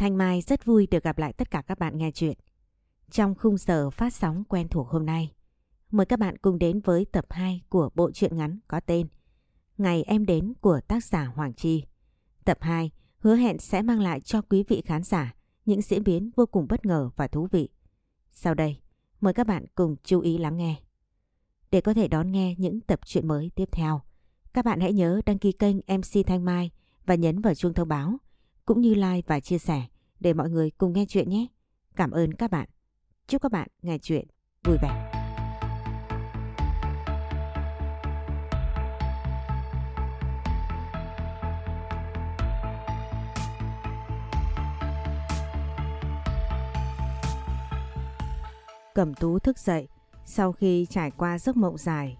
Thanh Mai rất vui được gặp lại tất cả các bạn nghe chuyện. Trong khung giờ phát sóng quen thuộc hôm nay, mời các bạn cùng đến với tập 2 của bộ truyện ngắn có tên Ngày em đến của tác giả Hoàng Chi. Tập 2 hứa hẹn sẽ mang lại cho quý vị khán giả những diễn biến vô cùng bất ngờ và thú vị. Sau đây, mời các bạn cùng chú ý lắng nghe. Để có thể đón nghe những tập truyện mới tiếp theo, các bạn hãy nhớ đăng ký kênh MC Thanh Mai và nhấn vào chuông thông báo cũng như like và chia sẻ để mọi người cùng nghe chuyện nhé. Cảm ơn các bạn. Chúc các bạn nghe chuyện vui vẻ. Cẩm tú thức dậy sau khi trải qua giấc mộng dài.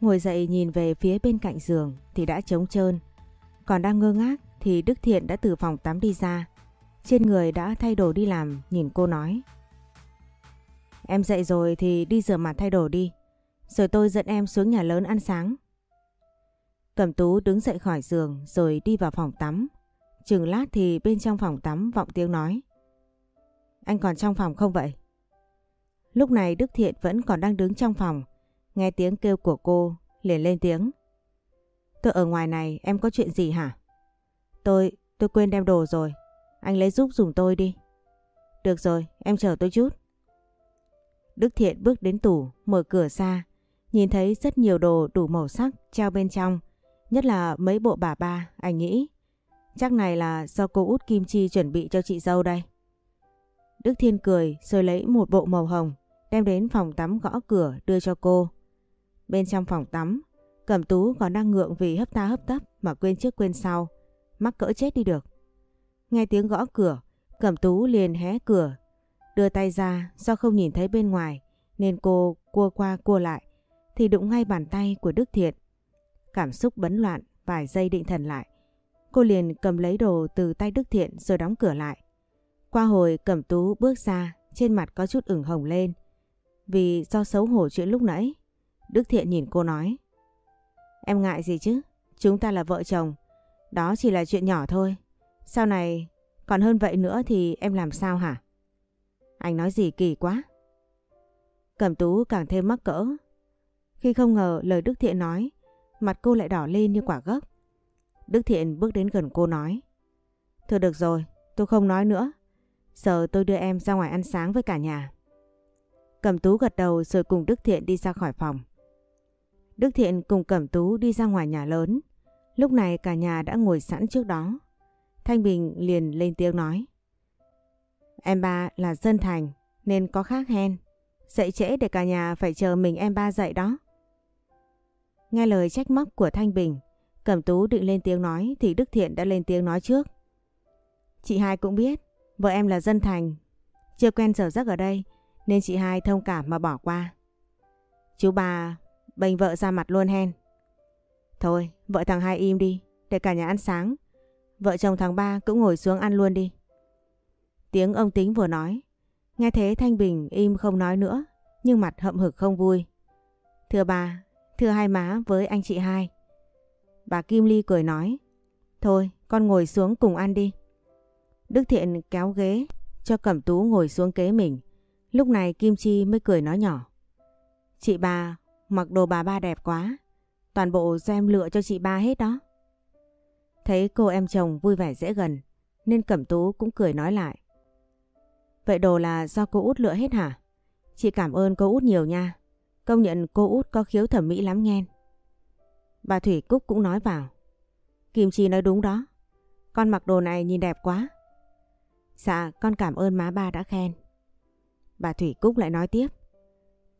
Ngồi dậy nhìn về phía bên cạnh giường thì đã trống trơn. Còn đang ngơ ngác thì Đức Thiện đã từ phòng tắm đi ra. Trên người đã thay đồ đi làm, nhìn cô nói. Em dậy rồi thì đi rửa mặt thay đồ đi. Rồi tôi dẫn em xuống nhà lớn ăn sáng. Cẩm tú đứng dậy khỏi giường rồi đi vào phòng tắm. Chừng lát thì bên trong phòng tắm vọng tiếng nói. Anh còn trong phòng không vậy? Lúc này Đức Thiện vẫn còn đang đứng trong phòng. Nghe tiếng kêu của cô, liền lên tiếng. Tôi ở ngoài này, em có chuyện gì hả? Tôi, tôi quên đem đồ rồi. Anh lấy giúp dùng tôi đi. Được rồi, em chờ tôi chút. Đức Thiện bước đến tủ, mở cửa ra. Nhìn thấy rất nhiều đồ đủ màu sắc treo bên trong. Nhất là mấy bộ bà ba, anh nghĩ. Chắc này là do cô út Kim Chi chuẩn bị cho chị dâu đây. Đức Thiên cười rồi lấy một bộ màu hồng đem đến phòng tắm gõ cửa đưa cho cô. Bên trong phòng tắm, Cẩm Tú còn đang ngượng vì hấp ta hấp tấp mà quên trước quên sau mắc cỡ chết đi được. Nghe tiếng gõ cửa, Cẩm Tú liền hé cửa, đưa tay ra do không nhìn thấy bên ngoài nên cô cua qua cua lại thì đụng ngay bàn tay của Đức Thiện. Cảm xúc bấn loạn, vài giây định thần lại. Cô liền cầm lấy đồ từ tay Đức Thiện rồi đóng cửa lại. Qua hồi Cẩm Tú bước ra, trên mặt có chút ửng hồng lên. Vì do xấu hổ chuyện lúc nãy, Đức Thiện nhìn cô nói. Em ngại gì chứ? Chúng ta là vợ chồng, đó chỉ là chuyện nhỏ thôi. Sau này còn hơn vậy nữa thì em làm sao hả? Anh nói gì kỳ quá. Cẩm tú càng thêm mắc cỡ. Khi không ngờ lời Đức Thiện nói, mặt cô lại đỏ lên như quả gấc. Đức Thiện bước đến gần cô nói. Thôi được rồi, tôi không nói nữa. Giờ tôi đưa em ra ngoài ăn sáng với cả nhà. Cẩm tú gật đầu rồi cùng Đức Thiện đi ra khỏi phòng. Đức Thiện cùng Cẩm tú đi ra ngoài nhà lớn. Lúc này cả nhà đã ngồi sẵn trước đó. Thanh Bình liền lên tiếng nói. Em ba là dân thành nên có khác hen. Dậy trễ để cả nhà phải chờ mình em ba dậy đó. Nghe lời trách móc của Thanh Bình, Cẩm Tú định lên tiếng nói thì Đức Thiện đã lên tiếng nói trước. Chị hai cũng biết, vợ em là dân thành, chưa quen giờ giấc ở đây nên chị hai thông cảm mà bỏ qua. Chú bà bênh vợ ra mặt luôn hen. Thôi, vợ thằng hai im đi, để cả nhà ăn sáng. Vợ chồng thằng ba cũng ngồi xuống ăn luôn đi. Tiếng ông Tính vừa nói. Nghe thế Thanh Bình im không nói nữa, nhưng mặt hậm hực không vui. Thưa bà, thưa hai má với anh chị hai. Bà Kim Ly cười nói. Thôi, con ngồi xuống cùng ăn đi. Đức Thiện kéo ghế cho Cẩm Tú ngồi xuống kế mình. Lúc này Kim Chi mới cười nói nhỏ. Chị bà, mặc đồ bà ba đẹp quá. Toàn bộ do em lựa cho chị ba hết đó. Thấy cô em chồng vui vẻ dễ gần nên Cẩm Tú cũng cười nói lại. Vậy đồ là do cô út lựa hết hả? Chị cảm ơn cô út nhiều nha. Công nhận cô út có khiếu thẩm mỹ lắm nghe. Bà Thủy Cúc cũng nói vào. Kim Chi nói đúng đó. Con mặc đồ này nhìn đẹp quá. Dạ con cảm ơn má ba đã khen. Bà Thủy Cúc lại nói tiếp.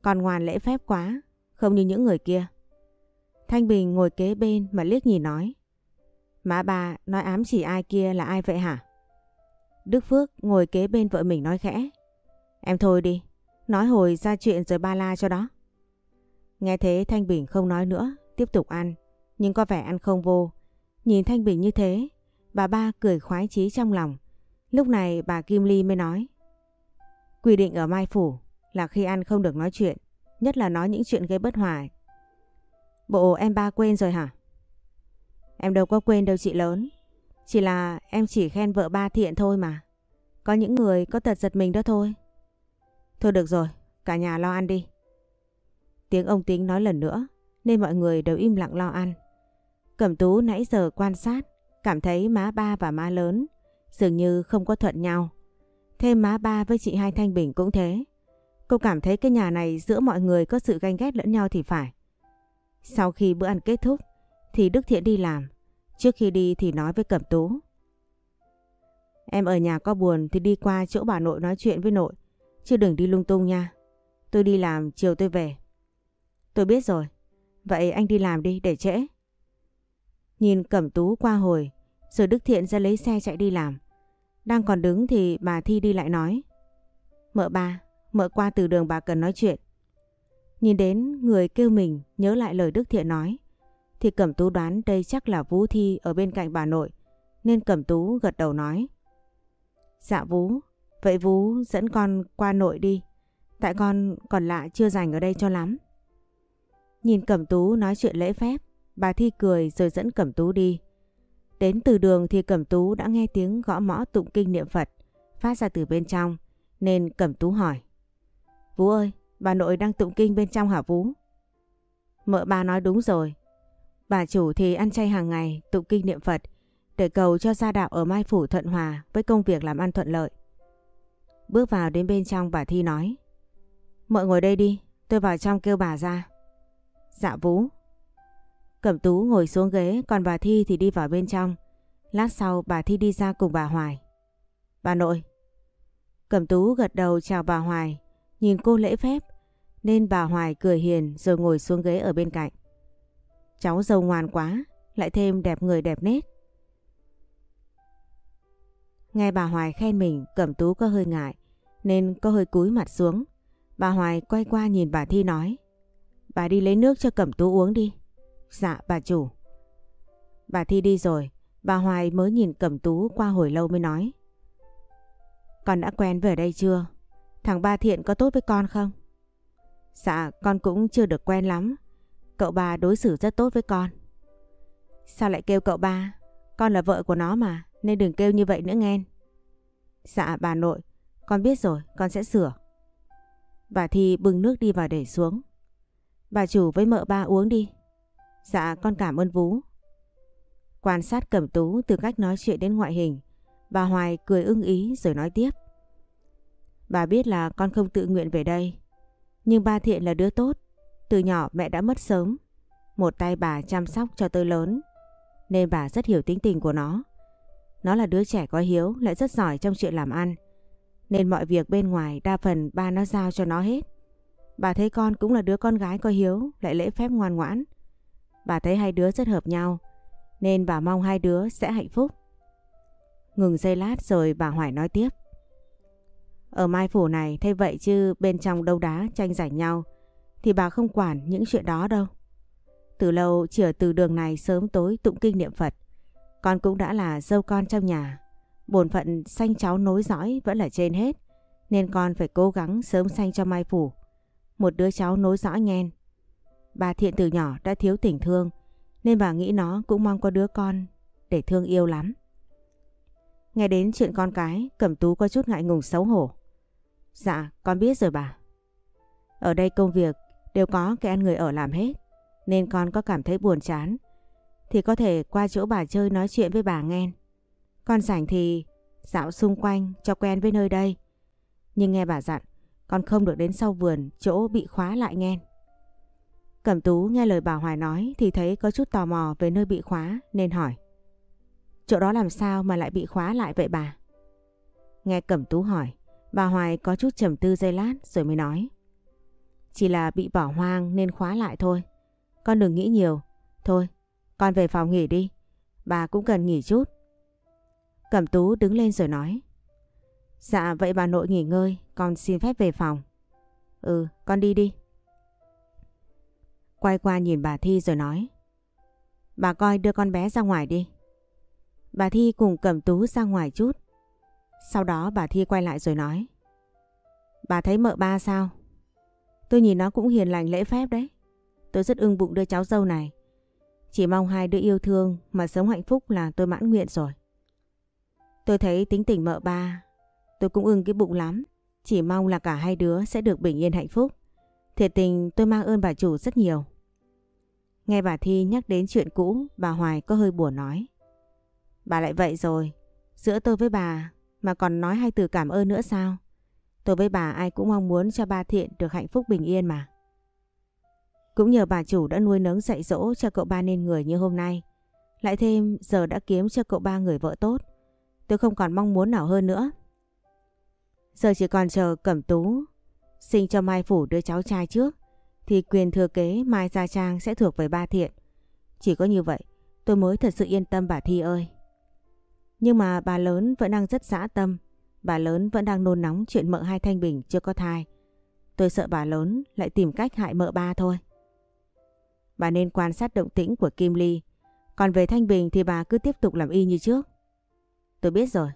Con ngoan lễ phép quá, không như những người kia. Thanh Bình ngồi kế bên mà liếc nhìn nói. Má bà nói ám chỉ ai kia là ai vậy hả? Đức Phước ngồi kế bên vợ mình nói khẽ. Em thôi đi, nói hồi ra chuyện rồi ba la cho đó. Nghe thế Thanh Bình không nói nữa, tiếp tục ăn. Nhưng có vẻ ăn không vô. Nhìn Thanh Bình như thế, bà ba cười khoái chí trong lòng. Lúc này bà Kim Ly mới nói. Quy định ở Mai Phủ là khi ăn không được nói chuyện, nhất là nói những chuyện gây bất hòa Bộ em ba quên rồi hả? Em đâu có quên đâu chị lớn. Chỉ là em chỉ khen vợ ba thiện thôi mà. Có những người có tật giật mình đó thôi. Thôi được rồi, cả nhà lo ăn đi. Tiếng ông Tính nói lần nữa nên mọi người đều im lặng lo ăn. Cẩm tú nãy giờ quan sát, cảm thấy má ba và má lớn dường như không có thuận nhau. Thêm má ba với chị Hai Thanh Bình cũng thế. Cô cảm thấy cái nhà này giữa mọi người có sự ganh ghét lẫn nhau thì phải. Sau khi bữa ăn kết thúc thì Đức Thiện đi làm. Trước khi đi thì nói với Cẩm Tú. Em ở nhà có buồn thì đi qua chỗ bà nội nói chuyện với nội. Chứ đừng đi lung tung nha. Tôi đi làm chiều tôi về. Tôi biết rồi. Vậy anh đi làm đi để trễ. Nhìn Cẩm Tú qua hồi rồi Đức Thiện ra lấy xe chạy đi làm. Đang còn đứng thì bà Thi đi lại nói. Mợ ba, mợ qua từ đường bà cần nói chuyện. Nhìn đến người kêu mình nhớ lại lời Đức Thiện nói. Thì Cẩm Tú đoán đây chắc là Vũ Thi ở bên cạnh bà nội. Nên Cẩm Tú gật đầu nói. Dạ Vũ, vậy Vũ dẫn con qua nội đi. Tại con còn lạ chưa dành ở đây cho lắm. Nhìn Cẩm Tú nói chuyện lễ phép, bà Thi cười rồi dẫn Cẩm Tú đi. Đến từ đường thì Cẩm Tú đã nghe tiếng gõ mõ tụng kinh niệm Phật phát ra từ bên trong nên Cẩm Tú hỏi. Vũ ơi, bà nội đang tụng kinh bên trong hả Vũ? Mợ bà nói đúng rồi. Bà chủ thì ăn chay hàng ngày tụng kinh niệm Phật để cầu cho gia đạo ở Mai Phủ thuận hòa với công việc làm ăn thuận lợi. Bước vào đến bên trong bà Thi nói. Mợ ngồi đây đi, tôi vào trong kêu bà ra. Dạ Vũ. Cẩm Tú ngồi xuống ghế còn bà Thi thì đi vào bên trong. Lát sau bà Thi đi ra cùng bà Hoài. Bà nội. Cẩm Tú gật đầu chào bà Hoài, nhìn cô lễ phép nên bà Hoài cười hiền rồi ngồi xuống ghế ở bên cạnh. Cháu dâu ngoan quá, lại thêm đẹp người đẹp nết. Nghe bà Hoài khen mình Cẩm Tú có hơi ngại nên có hơi cúi mặt xuống. Bà Hoài quay qua nhìn bà Thi nói Bà đi lấy nước cho Cẩm Tú uống đi. Dạ bà chủ. Bà Thi đi rồi, bà Hoài mới nhìn Cẩm Tú qua hồi lâu mới nói. Con đã quen về đây chưa? Thằng Ba Thiện có tốt với con không? Dạ con cũng chưa được quen lắm. Cậu ba đối xử rất tốt với con. Sao lại kêu cậu ba? Con là vợ của nó mà, nên đừng kêu như vậy nữa nghe. Dạ bà nội, con biết rồi, con sẽ sửa. Bà Thi bưng nước đi vào để xuống. Bà chủ với mợ ba uống đi, Dạ con cảm ơn vú Quan sát Cẩm Tú từ cách nói chuyện đến ngoại hình, bà Hoài cười ưng ý rồi nói tiếp. Bà biết là con không tự nguyện về đây, nhưng ba Thiện là đứa tốt, từ nhỏ mẹ đã mất sớm, một tay bà chăm sóc cho tôi lớn, nên bà rất hiểu tính tình của nó. Nó là đứa trẻ có hiếu lại rất giỏi trong chuyện làm ăn, nên mọi việc bên ngoài đa phần ba nó giao cho nó hết. Bà thấy con cũng là đứa con gái có hiếu, lại lễ phép ngoan ngoãn. Bà thấy hai đứa rất hợp nhau nên bà mong hai đứa sẽ hạnh phúc. Ngừng giây lát rồi bà Hoài nói tiếp. Ở Mai Phủ này thế vậy chứ bên trong đâu đá tranh giành nhau thì bà không quản những chuyện đó đâu. Từ lâu chỉ ở từ đường này sớm tối tụng kinh niệm Phật. Con cũng đã là dâu con trong nhà. Bổn phận sanh cháu nối dõi vẫn là trên hết. Nên con phải cố gắng sớm sanh cho Mai Phủ. Một đứa cháu nối dõi nhen. Bà Thiện từ nhỏ đã thiếu tình thương nên bà nghĩ nó cũng mong có đứa con để thương yêu lắm. Nghe đến chuyện con cái, Cẩm Tú có chút ngại ngùng xấu hổ. Dạ, con biết rồi bà. Ở đây công việc đều có cái ăn người ở làm hết, nên con có cảm thấy buồn chán. Thì có thể qua chỗ bà chơi nói chuyện với bà nghe. Con rảnh thì dạo xung quanh cho quen với nơi đây. Nhưng nghe bà dặn, con không được đến sau vườn chỗ bị khóa lại nghe. Cẩm Tú nghe lời bà Hoài nói thì thấy có chút tò mò về nơi bị khóa nên hỏi. Chỗ đó làm sao mà lại bị khóa lại vậy bà? Nghe Cẩm Tú hỏi, bà Hoài có chút trầm tư giây lát rồi mới nói. Chỉ là bị bỏ hoang nên khóa lại thôi. Con đừng nghĩ nhiều. Thôi, con về phòng nghỉ đi. Bà cũng cần nghỉ chút. Cẩm Tú đứng lên rồi nói. Dạ vậy bà nội nghỉ ngơi, con xin phép về phòng. Ừ, con đi đi. Quay qua nhìn bà Thi rồi nói. Bà coi đưa con bé ra ngoài đi. Bà Thi cùng Cẩm tú ra ngoài chút. Sau đó bà Thi quay lại rồi nói. Bà thấy mợ ba sao? Tôi nhìn nó cũng hiền lành lễ phép đấy. Tôi rất ưng bụng đưa cháu dâu này. Chỉ mong hai đứa yêu thương mà sống hạnh phúc là tôi mãn nguyện rồi. Tôi thấy tính tình mợ ba, Tôi cũng ưng cái bụng lắm. Chỉ mong là cả hai đứa sẽ được bình yên hạnh phúc. Thiệt tình tôi mang ơn bà chủ rất nhiều. Nghe bà Thi nhắc đến chuyện cũ, bà Hoài có hơi buồn nói. Bà lại vậy rồi, giữa tôi với bà mà còn nói hai từ cảm ơn nữa sao? Tôi với bà ai cũng mong muốn cho ba Thiện được hạnh phúc bình yên mà. Cũng nhờ bà chủ đã nuôi nấng dạy dỗ cho cậu ba nên người như hôm nay. Lại thêm giờ đã kiếm cho cậu ba người vợ tốt. Tôi không còn mong muốn nào hơn nữa. Giờ chỉ còn chờ Cẩm Tú sinh cho Mai Phủ đứa cháu trai trước, thì quyền thừa kế Mai Gia Trang sẽ thuộc về ba thiện. Chỉ có như vậy, tôi mới thật sự yên tâm bà Thi ơi. Nhưng mà bà lớn vẫn đang rất dã tâm. Bà lớn vẫn đang nôn nóng chuyện mợ hai Thanh Bình chưa có thai. Tôi sợ bà lớn lại tìm cách hại mợ ba thôi. Bà nên quan sát động tĩnh của Kim Ly. Còn về Thanh Bình thì bà cứ tiếp tục làm y như trước. Tôi biết rồi.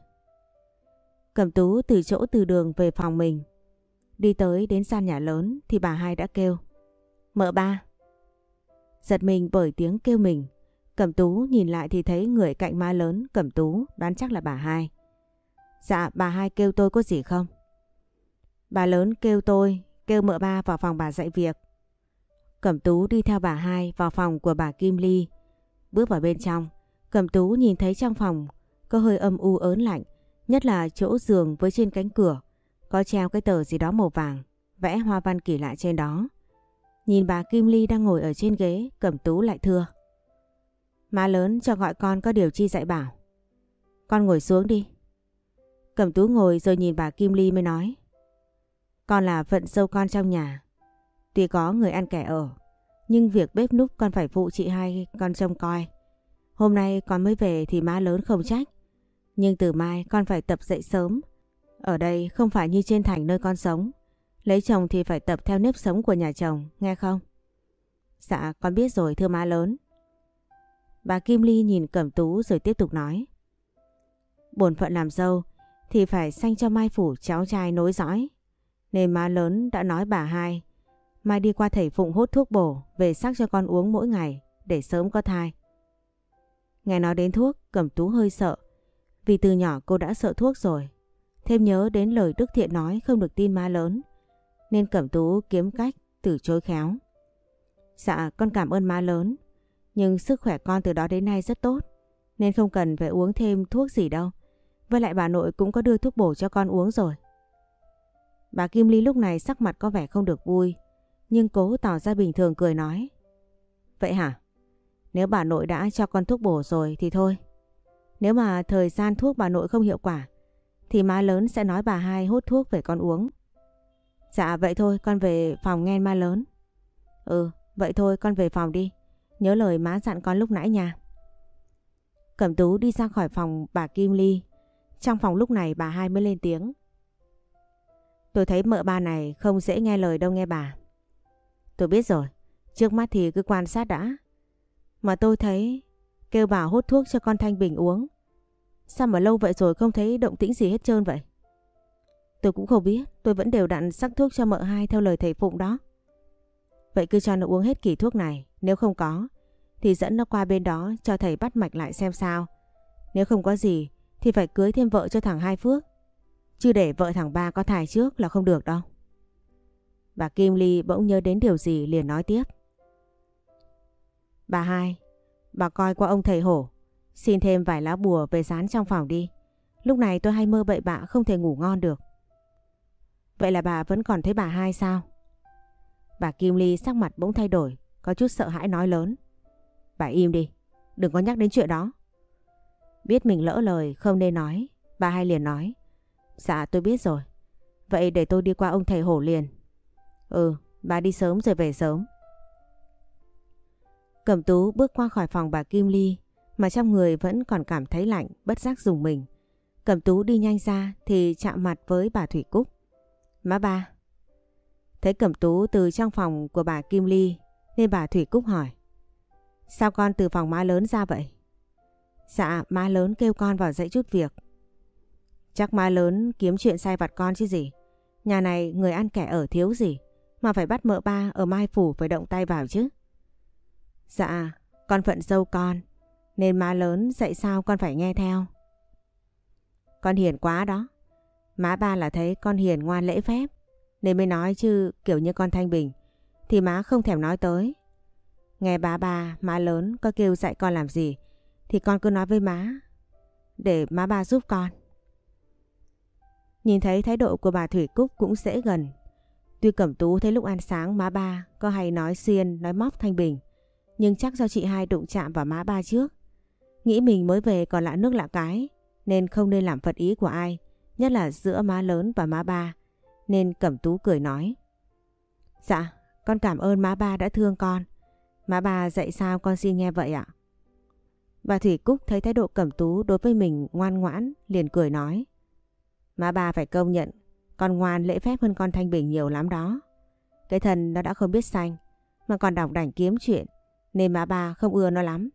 Cẩm tú từ chỗ từ đường về phòng mình. Đi tới đến gian nhà lớn thì bà hai đã kêu. Mợ ba. Giật mình bởi tiếng kêu mình. Cẩm tú nhìn lại thì thấy người cạnh ma lớn cẩm tú đoán chắc là bà hai. Dạ bà hai kêu tôi có gì không? Bà lớn kêu tôi, kêu mợ ba vào phòng bà dạy việc. Cẩm tú đi theo bà hai vào phòng của bà Kim Ly. Bước vào bên trong, Cẩm tú nhìn thấy trong phòng có hơi âm u ớn lạnh, nhất là chỗ giường với trên cánh cửa. Có treo cái tờ gì đó màu vàng, vẽ hoa văn kỳ lạ trên đó. Nhìn bà Kim Ly đang ngồi ở trên ghế, Cẩm tú lại thưa. Má lớn cho gọi con có điều chi dạy bảo. Con ngồi xuống đi. Cẩm tú ngồi rồi nhìn bà Kim Ly mới nói. Con là phận sâu con trong nhà. Tuy có người ăn kẻ ở, nhưng việc bếp núc con phải phụ chị hai con trông coi. Hôm nay con mới về thì má lớn không trách. Nhưng từ mai con phải tập dậy sớm. Ở đây không phải như trên thành nơi con sống. Lấy chồng thì phải tập theo nếp sống của nhà chồng, nghe không? Dạ, con biết rồi thưa má lớn. Bà Kim Ly nhìn Cẩm Tú rồi tiếp tục nói. Bổn phận làm dâu thì phải sanh cho Mai Phủ cháu trai nối dõi. Nên má lớn đã nói bà hai Mai đi qua thầy Phụng hốt thuốc bổ về sắc cho con uống mỗi ngày để sớm có thai. Nghe nói đến thuốc, Cẩm Tú hơi sợ. Vì từ nhỏ cô đã sợ thuốc rồi. Thêm nhớ đến lời Đức Thiện nói không được tin má lớn. Nên Cẩm Tú kiếm cách từ chối khéo. Dạ con cảm ơn má lớn. Nhưng sức khỏe con từ đó đến nay rất tốt. Nên không cần phải uống thêm thuốc gì đâu. Với lại bà nội cũng có đưa thuốc bổ cho con uống rồi. Bà Kim Ly lúc này sắc mặt có vẻ không được vui. Nhưng cố tỏ ra bình thường cười nói. Vậy hả? Nếu bà nội đã cho con thuốc bổ rồi thì thôi. Nếu mà thời gian thuốc bà nội không hiệu quả, thì má lớn sẽ nói bà hai hút thuốc về con uống. Dạ vậy thôi, con về phòng nghe má lớn. Ừ vậy thôi, con về phòng đi. Nhớ lời má dặn con lúc nãy nha. Cẩm tú đi ra khỏi phòng bà Kim Ly. Trong phòng lúc này bà hai mới lên tiếng. Tôi thấy mợ ba này không dễ nghe lời đâu nghe bà. Tôi biết rồi, trước mắt thì cứ quan sát đã. Mà tôi thấy kêu bà hút thuốc cho con Thanh Bình uống. Sao mà lâu vậy rồi không thấy động tĩnh gì hết trơn vậy? Tôi cũng không biết, tôi vẫn đều đặn sắc thuốc cho mợ hai theo lời thầy Phụng đó. Vậy cứ cho nó uống hết kỳ thuốc này, nếu không có thì dẫn nó qua bên đó cho thầy bắt mạch lại xem sao. Nếu không có gì thì phải cưới thêm vợ cho thằng Hai Phước. Chứ để vợ thằng Ba có thai trước là không được đâu. Bà Kim Ly bỗng nhớ đến điều gì liền nói tiếp. Bà hai, bà coi qua ông thầy hổ, xin thêm vài lá bùa về dán trong phòng đi. Lúc này tôi hay mơ bậy bạ không thể ngủ ngon được. Vậy là bà vẫn còn thấy bà hai sao? Bà Kim Ly sắc mặt bỗng thay đổi, có chút sợ hãi nói lớn. Bà im đi, đừng có nhắc đến chuyện đó. Biết mình lỡ lời không nên nói, bà hai liền nói. Dạ tôi biết rồi, vậy để tôi đi qua ông thầy hổ liền. Ừ, bà đi sớm rồi về sớm. Cẩm tú bước qua khỏi phòng bà Kim Ly mà trong người vẫn còn cảm thấy lạnh, bất giác dùng mình. Cẩm tú đi nhanh ra thì chạm mặt với bà Thủy Cúc. Má ba. Thấy Cẩm tú từ trong phòng của bà Kim Ly nên bà Thủy Cúc hỏi. Sao con từ phòng má lớn ra vậy? Dạ, má lớn kêu con vào dạy chút việc. Chắc má lớn kiếm chuyện sai vặt con chứ gì. Nhà này người ăn kẻ ở thiếu gì. Mà phải bắt mợ ba ở Mai Phủ phải động tay vào chứ. Dạ, con phận dâu con. Nên má lớn dạy sao con phải nghe theo. Con hiền quá đó. Má ba là thấy con hiền ngoan lễ phép nên mới nói chứ kiểu như con Thanh Bình thì má không thèm nói tới. Nghe bà ba, má lớn có kêu dạy con làm gì thì con cứ nói với má để má ba giúp con. Nhìn thấy thái độ của bà Thủy Cúc cũng dễ gần. Tuy Cẩm Tú thấy lúc ăn sáng má ba có hay nói xiên, nói móc Thanh Bình. Nhưng chắc do chị hai đụng chạm vào má ba trước. Nghĩ mình mới về còn lạ nước lạ cái nên không nên làm phật ý của ai. Nhất là giữa má lớn và má ba. Nên Cẩm Tú cười nói. Dạ, con cảm ơn má ba đã thương con. Má ba dạy sao con xin nghe vậy ạ? Bà Thủy Cúc thấy thái độ Cẩm Tú đối với mình ngoan ngoãn liền cười nói. Má ba phải công nhận con ngoan lễ phép hơn con Thanh Bình nhiều lắm đó. Cái thần nó đã không biết xanh mà còn đọc đảnh kiếm chuyện nên má ba không ưa nó lắm.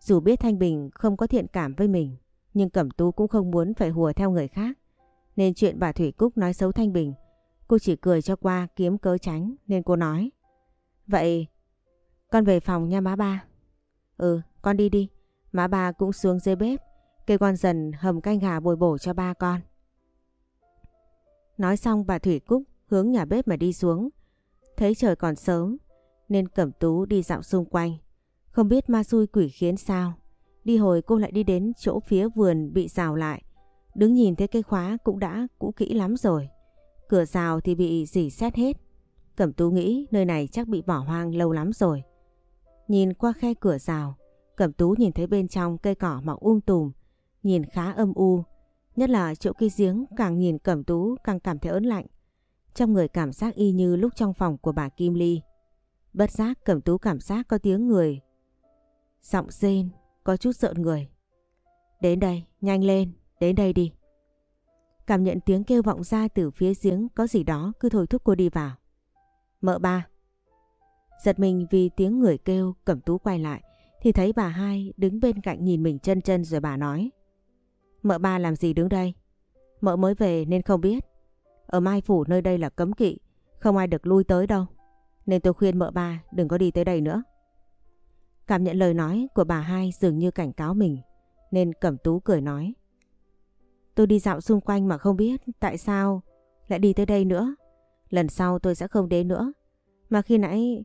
Dù biết Thanh Bình không có thiện cảm với mình nhưng Cẩm Tú cũng không muốn phải hùa theo người khác. Nên chuyện bà Thủy Cúc nói xấu Thanh Bình cô chỉ cười cho qua kiếm cớ tránh, nên cô nói. Vậy, con về phòng nha má ba. Ừ con đi đi. Má ba cũng xuống dưới bếp kêu con dần hầm canh gà bồi bổ cho ba con. Nói xong bà Thủy Cúc hướng nhà bếp mà đi xuống. Thấy trời còn sớm, nên Cẩm Tú đi dạo xung quanh. Không biết ma xui quỷ khiến sao. Đi hồi cô lại đi đến chỗ phía vườn bị rào lại. Đứng nhìn thấy cây khóa cũng đã cũ kỹ lắm rồi. Cửa rào thì bị dỉ xét hết. Cẩm Tú nghĩ nơi này chắc bị bỏ hoang lâu lắm rồi. Nhìn qua khe cửa rào, Cẩm Tú nhìn thấy bên trong cây cỏ mọc um tùm, nhìn khá âm u. Nhất là chỗ kia giếng càng nhìn Cẩm Tú càng cảm thấy ớn lạnh. Trong người cảm giác y như lúc trong phòng của bà Kim Ly. Bất giác Cẩm Tú cảm giác có tiếng người. Giọng rên, có chút sợ người. Đến đây, nhanh lên, đến đây đi. Cảm nhận tiếng kêu vọng ra từ phía giếng có gì đó cứ thôi thúc cô đi vào. Mợ ba. Giật mình vì tiếng người kêu Cẩm Tú quay lại thì thấy bà hai đứng bên cạnh nhìn mình chân chân rồi bà nói. Mợ ba làm gì đứng đây? Mợ mới về nên không biết. Ở Mai Phủ nơi đây là cấm kỵ, không ai được lui tới đâu. Nên tôi khuyên mợ ba đừng có đi tới đây nữa. Cảm nhận lời nói của bà hai dường như cảnh cáo mình, nên Cẩm Tú cười nói. Tôi đi dạo xung quanh mà không biết tại sao lại đi tới đây nữa. Lần sau tôi sẽ không đến nữa. Mà khi nãy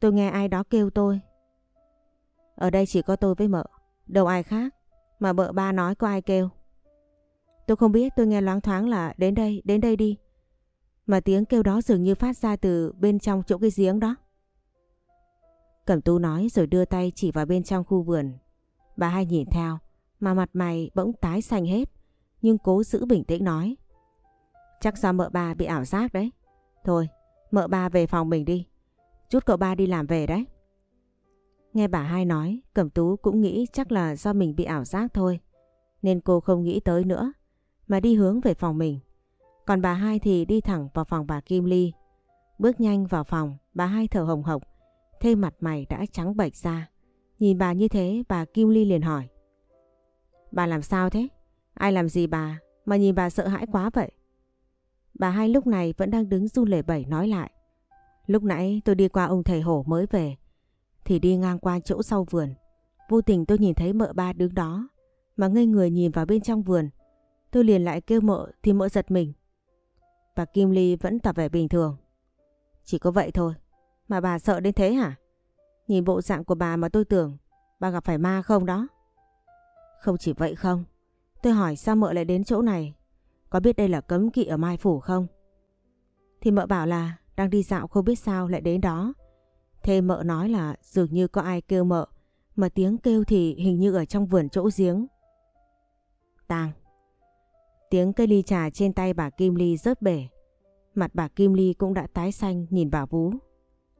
tôi nghe ai đó kêu tôi. Ở đây chỉ có tôi với mợ, đâu ai khác. Mà mợ ba nói có ai kêu. Tôi không biết tôi nghe loáng thoáng là đến đây, đến đây đi. Mà tiếng kêu đó dường như phát ra từ bên trong chỗ cái giếng đó. Cẩm tú nói rồi đưa tay chỉ vào bên trong khu vườn. Bà hai nhìn theo mà mặt mày bỗng tái xanh hết nhưng cố giữ bình tĩnh nói. Chắc do mợ ba bị ảo giác đấy. Thôi, mợ ba về phòng mình đi. Chút cậu ba đi làm về đấy. Nghe bà hai nói, Cẩm Tú cũng nghĩ chắc là do mình bị ảo giác thôi. Nên cô không nghĩ tới nữa, mà đi hướng về phòng mình. Còn bà hai thì đi thẳng vào phòng bà Kim Ly. Bước nhanh vào phòng, bà hai thở hồng hộc, thêm mặt mày đã trắng bệch ra. Nhìn bà như thế, bà Kim Ly liền hỏi. Bà làm sao thế? Ai làm gì bà mà nhìn bà sợ hãi quá vậy? Bà hai lúc này vẫn đang đứng run lẩy bẩy nói lại. Lúc nãy tôi đi qua ông thầy hổ mới về, thì đi ngang qua chỗ sau vườn. Vô tình tôi nhìn thấy mợ ba đứng đó, mà ngây người nhìn vào bên trong vườn. Tôi liền lại kêu mợ thì mợ giật mình. Bà Kim Ly vẫn tỏ vẻ bình thường. Chỉ có vậy thôi. Mà bà sợ đến thế hả? Nhìn bộ dạng của bà mà tôi tưởng bà gặp phải ma không đó. Không chỉ vậy không. Tôi hỏi sao mợ lại đến chỗ này? Có biết đây là cấm kỵ ở Mai Phủ không? Thì mợ bảo là đang đi dạo không biết sao lại đến đó. Thế mợ nói là dường như có ai kêu mợ, mà tiếng kêu thì hình như ở trong vườn chỗ giếng. Tàng. Tiếng cây ly trà trên tay bà Kim Ly rớt bể. Mặt bà Kim Ly cũng đã tái xanh nhìn bà Vú.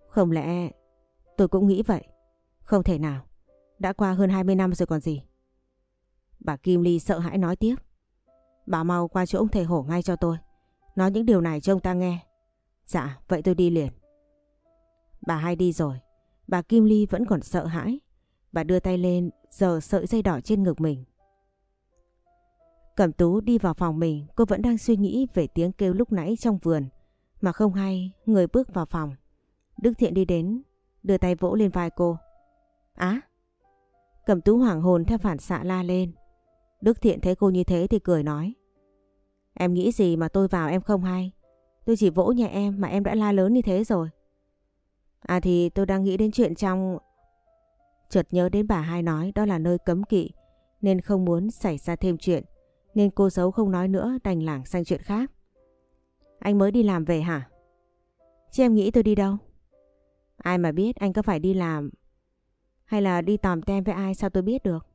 Không lẽ tôi cũng nghĩ vậy? Không thể nào. Đã qua hơn 20 năm rồi còn gì. Bà Kim Ly sợ hãi nói tiếp. Bà mau qua chỗ ông thầy hổ ngay cho tôi. Nói những điều này cho ông ta nghe. Dạ, vậy tôi đi liền. Bà hai đi rồi. Bà Kim Ly vẫn còn sợ hãi. Bà đưa tay lên, giờ sợi dây đỏ trên ngực mình. Cẩm tú đi vào phòng mình, cô vẫn đang suy nghĩ về tiếng kêu lúc nãy trong vườn. Mà không hay, người bước vào phòng. Đức Thiện đi đến, đưa tay vỗ lên vai cô. Á! Cẩm tú hoảng hồn theo phản xạ la lên. Đức Thiện thấy cô như thế thì cười nói. Em nghĩ gì mà tôi vào em không hay. Tôi chỉ vỗ nhẹ em mà em đã la lớn như thế rồi. À thì tôi đang nghĩ đến chuyện trong... Chợt nhớ đến bà hai nói đó là nơi cấm kỵ, nên không muốn xảy ra thêm chuyện. Nên cô giấu không nói nữa, đành lảng sang chuyện khác. Anh mới đi làm về hả? Chứ em nghĩ tôi đi đâu? Ai mà biết anh có phải đi làm hay là đi tòm tem với ai sao tôi biết được?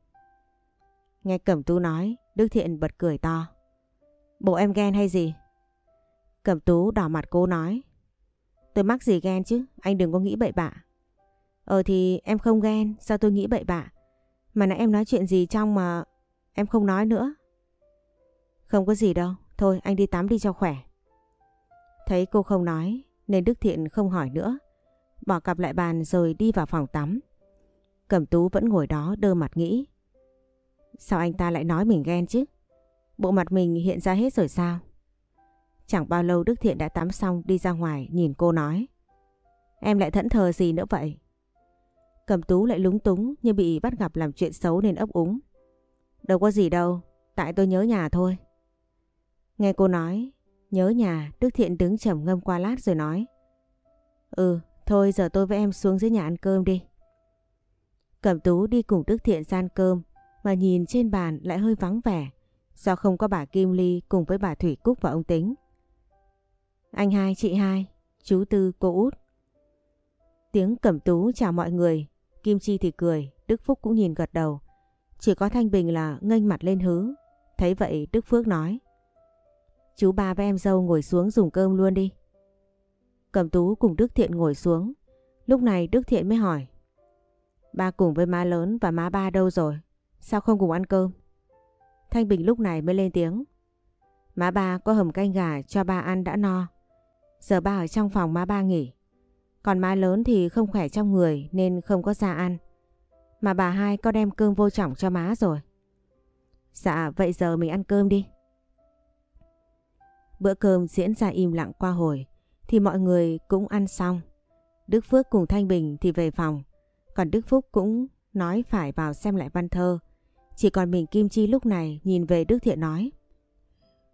Nghe Cẩm Tú nói, Đức Thiện bật cười to. Bộ em ghen hay gì? Cẩm Tú đỏ mặt cô nói. Tôi mắc gì ghen chứ, anh đừng có nghĩ bậy bạ. Ờ thì em không ghen, sao tôi nghĩ bậy bạ? Mà nãy em nói chuyện gì trong mà em không nói nữa. Không có gì đâu, thôi anh đi tắm đi cho khỏe. Thấy cô không nói nên Đức Thiện không hỏi nữa. Bỏ cặp lại bàn rồi đi vào phòng tắm. Cẩm Tú vẫn ngồi đó đơ mặt nghĩ. Sao anh ta lại nói mình ghen chứ? Bộ mặt mình hiện ra hết rồi sao? Chẳng bao lâu Đức Thiện đã tắm xong đi ra ngoài nhìn cô nói. Em lại thẫn thờ gì nữa vậy? Cẩm Tú lại lúng túng như bị bắt gặp làm chuyện xấu nên ấp úng. Đâu có gì đâu, tại tôi nhớ nhà thôi. Nghe cô nói, nhớ nhà, Đức Thiện đứng trầm ngâm qua lát rồi nói. Ừ, thôi giờ tôi với em xuống dưới nhà ăn cơm đi. Cẩm Tú đi cùng Đức Thiện gian cơm mà nhìn trên bàn lại hơi vắng vẻ do không có bà Kim Ly cùng với bà Thủy Cúc và ông Tính. Anh hai, chị hai, chú Tư, cô út. Tiếng Cẩm Tú chào mọi người, Kim Chi thì cười, Đức Phúc cũng nhìn gật đầu. Chỉ có Thanh Bình là nghênh mặt lên hứ. Thấy vậy Đức Phước nói. Chú ba và em dâu ngồi xuống dùng cơm luôn đi. Cẩm Tú cùng Đức Thiện ngồi xuống. Lúc này Đức Thiện mới hỏi. Ba cùng với má lớn và má ba đâu rồi? Sao không cùng ăn cơm? Thanh Bình lúc này mới lên tiếng. Má ba có hầm canh gà cho ba ăn đã no. Giờ ba ở trong phòng má ba nghỉ. Còn má lớn thì không khỏe trong người nên không có ra ăn. Mà bà hai có đem cơm vô trọng cho má rồi. Dạ vậy giờ mình ăn cơm đi. Bữa cơm diễn ra im lặng qua hồi, thì mọi người cũng ăn xong. Đức Phước cùng Thanh Bình thì về phòng. Còn Đức Phúc cũng nói phải vào xem lại văn thơ. Chỉ còn mình Kim Chi lúc này nhìn về Đức Thiện nói.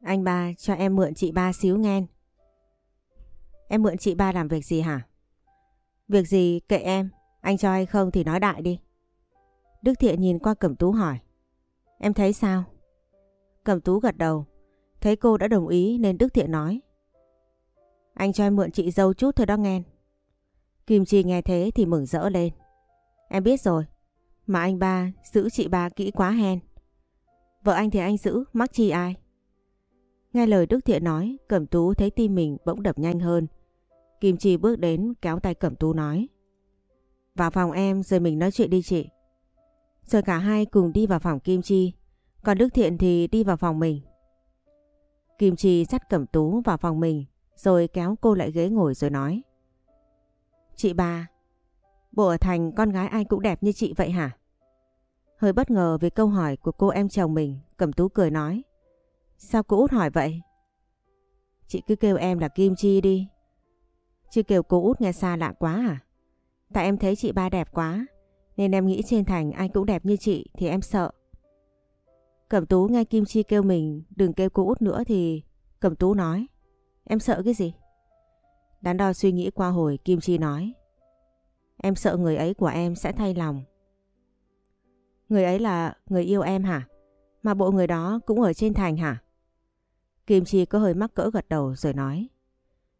Anh ba cho em mượn chị ba xíu nghe. Em mượn chị ba làm việc gì hả? Việc gì kệ em, anh cho hay không thì nói đại đi. Đức Thiện nhìn qua Cẩm Tú hỏi. Em thấy sao? Cẩm Tú gật đầu. Thấy cô đã đồng ý nên Đức Thiện nói. Anh cho em mượn chị dâu chút thôi đó nghe. Kim Chi nghe thế thì mừng rỡ lên. Em biết rồi. Mà anh ba giữ chị ba kỹ quá hen. Vợ anh thì anh giữ, mắc chi ai? Nghe lời Đức Thiện nói, Cẩm Tú thấy tim mình bỗng đập nhanh hơn. Kim Chi bước đến kéo tay Cẩm Tú nói. Vào phòng em rồi mình nói chuyện đi chị. Rồi cả hai cùng đi vào phòng Kim Chi. Còn Đức Thiện thì đi vào phòng mình. Kim Chi dắt Cẩm Tú vào phòng mình rồi kéo cô lại ghế ngồi rồi nói. Chị ba, bộ ở thành con gái ai cũng đẹp như chị vậy hả? Hơi bất ngờ về câu hỏi của cô em chồng mình, Cẩm Tú cười nói. Sao cô út hỏi vậy? Chị cứ kêu em là Kim Chi đi. Chứ kêu cô út nghe xa lạ quá à? Tại em thấy chị ba đẹp quá, nên em nghĩ trên thành ai cũng đẹp như chị thì em sợ. Cẩm Tú nghe Kim Chi kêu mình đừng kêu cô út nữa thì Cẩm Tú nói. Em sợ cái gì? Đắn đo suy nghĩ qua hồi Kim Chi nói. Em sợ người ấy của em sẽ thay lòng. Người ấy là người yêu em hả? Mà bộ người đó cũng ở trên thành hả? Kim Chi có hơi mắc cỡ gật đầu rồi nói.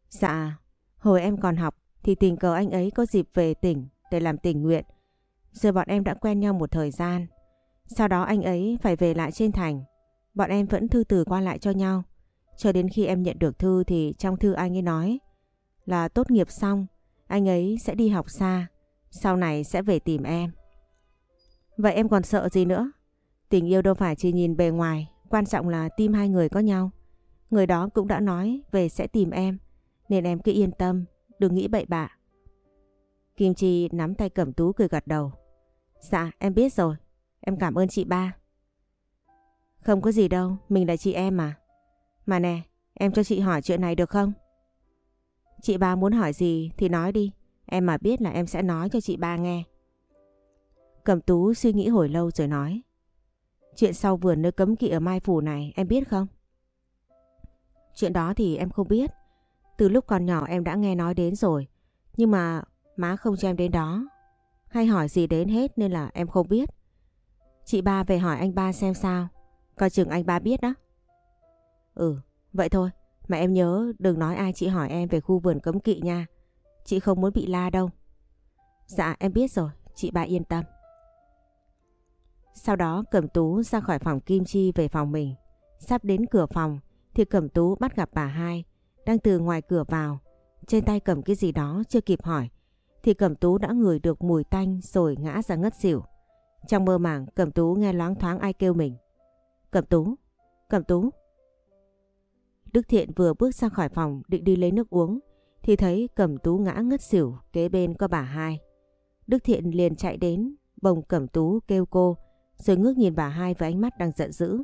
Dạ, hồi em còn học thì tình cờ anh ấy có dịp về tỉnh để làm tình nguyện. Rồi bọn em đã quen nhau một thời gian. Sau đó anh ấy phải về lại trên thành. Bọn em vẫn thư từ qua lại cho nhau. Cho đến khi em nhận được thư thì trong thư anh ấy nói là tốt nghiệp xong anh ấy sẽ đi học xa. Sau này sẽ về tìm em. Vậy em còn sợ gì nữa? Tình yêu đâu phải chỉ nhìn bề ngoài, quan trọng là tim hai người có nhau. Người đó cũng đã nói về sẽ tìm em, nên em cứ yên tâm, đừng nghĩ bậy bạ. Kim Chi nắm tay Cẩm Tú cười gật đầu. Dạ, em biết rồi. Em cảm ơn chị ba. Không có gì đâu, mình là chị em mà. Mà nè, em cho chị hỏi chuyện này được không? Chị ba muốn hỏi gì thì nói đi. Em mà biết là em sẽ nói cho chị ba nghe. Cẩm Tú suy nghĩ hồi lâu rồi nói. Chuyện sau vườn nơi cấm kỵ ở Mai Phủ này em biết không? Chuyện đó thì em không biết. Từ lúc còn nhỏ em đã nghe nói đến rồi. Nhưng mà má không cho em đến đó. Hay hỏi gì đến hết nên là em không biết. Chị ba về hỏi anh ba xem sao. Coi chừng anh ba biết đó. Ừ, vậy thôi. Mà em nhớ đừng nói ai chị hỏi em về khu vườn cấm kỵ nha. Chị không muốn bị la đâu. Dạ em biết rồi, chị ba yên tâm. Sau đó Cẩm Tú ra khỏi phòng Kim Chi về phòng mình. Sắp đến cửa phòng thì Cẩm Tú bắt gặp bà hai đang từ ngoài cửa vào. Trên tay cầm cái gì đó chưa kịp hỏi thì Cẩm Tú đã ngửi được mùi tanh rồi ngã ra ngất xỉu. Trong mơ màng Cẩm Tú nghe loáng thoáng ai kêu mình. Cẩm Tú, Cẩm Tú. Đức Thiện vừa bước ra khỏi phòng định đi lấy nước uống thì thấy Cẩm Tú ngã ngất xỉu kế bên có bà hai. Đức Thiện liền chạy đến bồng Cẩm Tú kêu cô rồi ngước nhìn bà hai với ánh mắt đang giận dữ.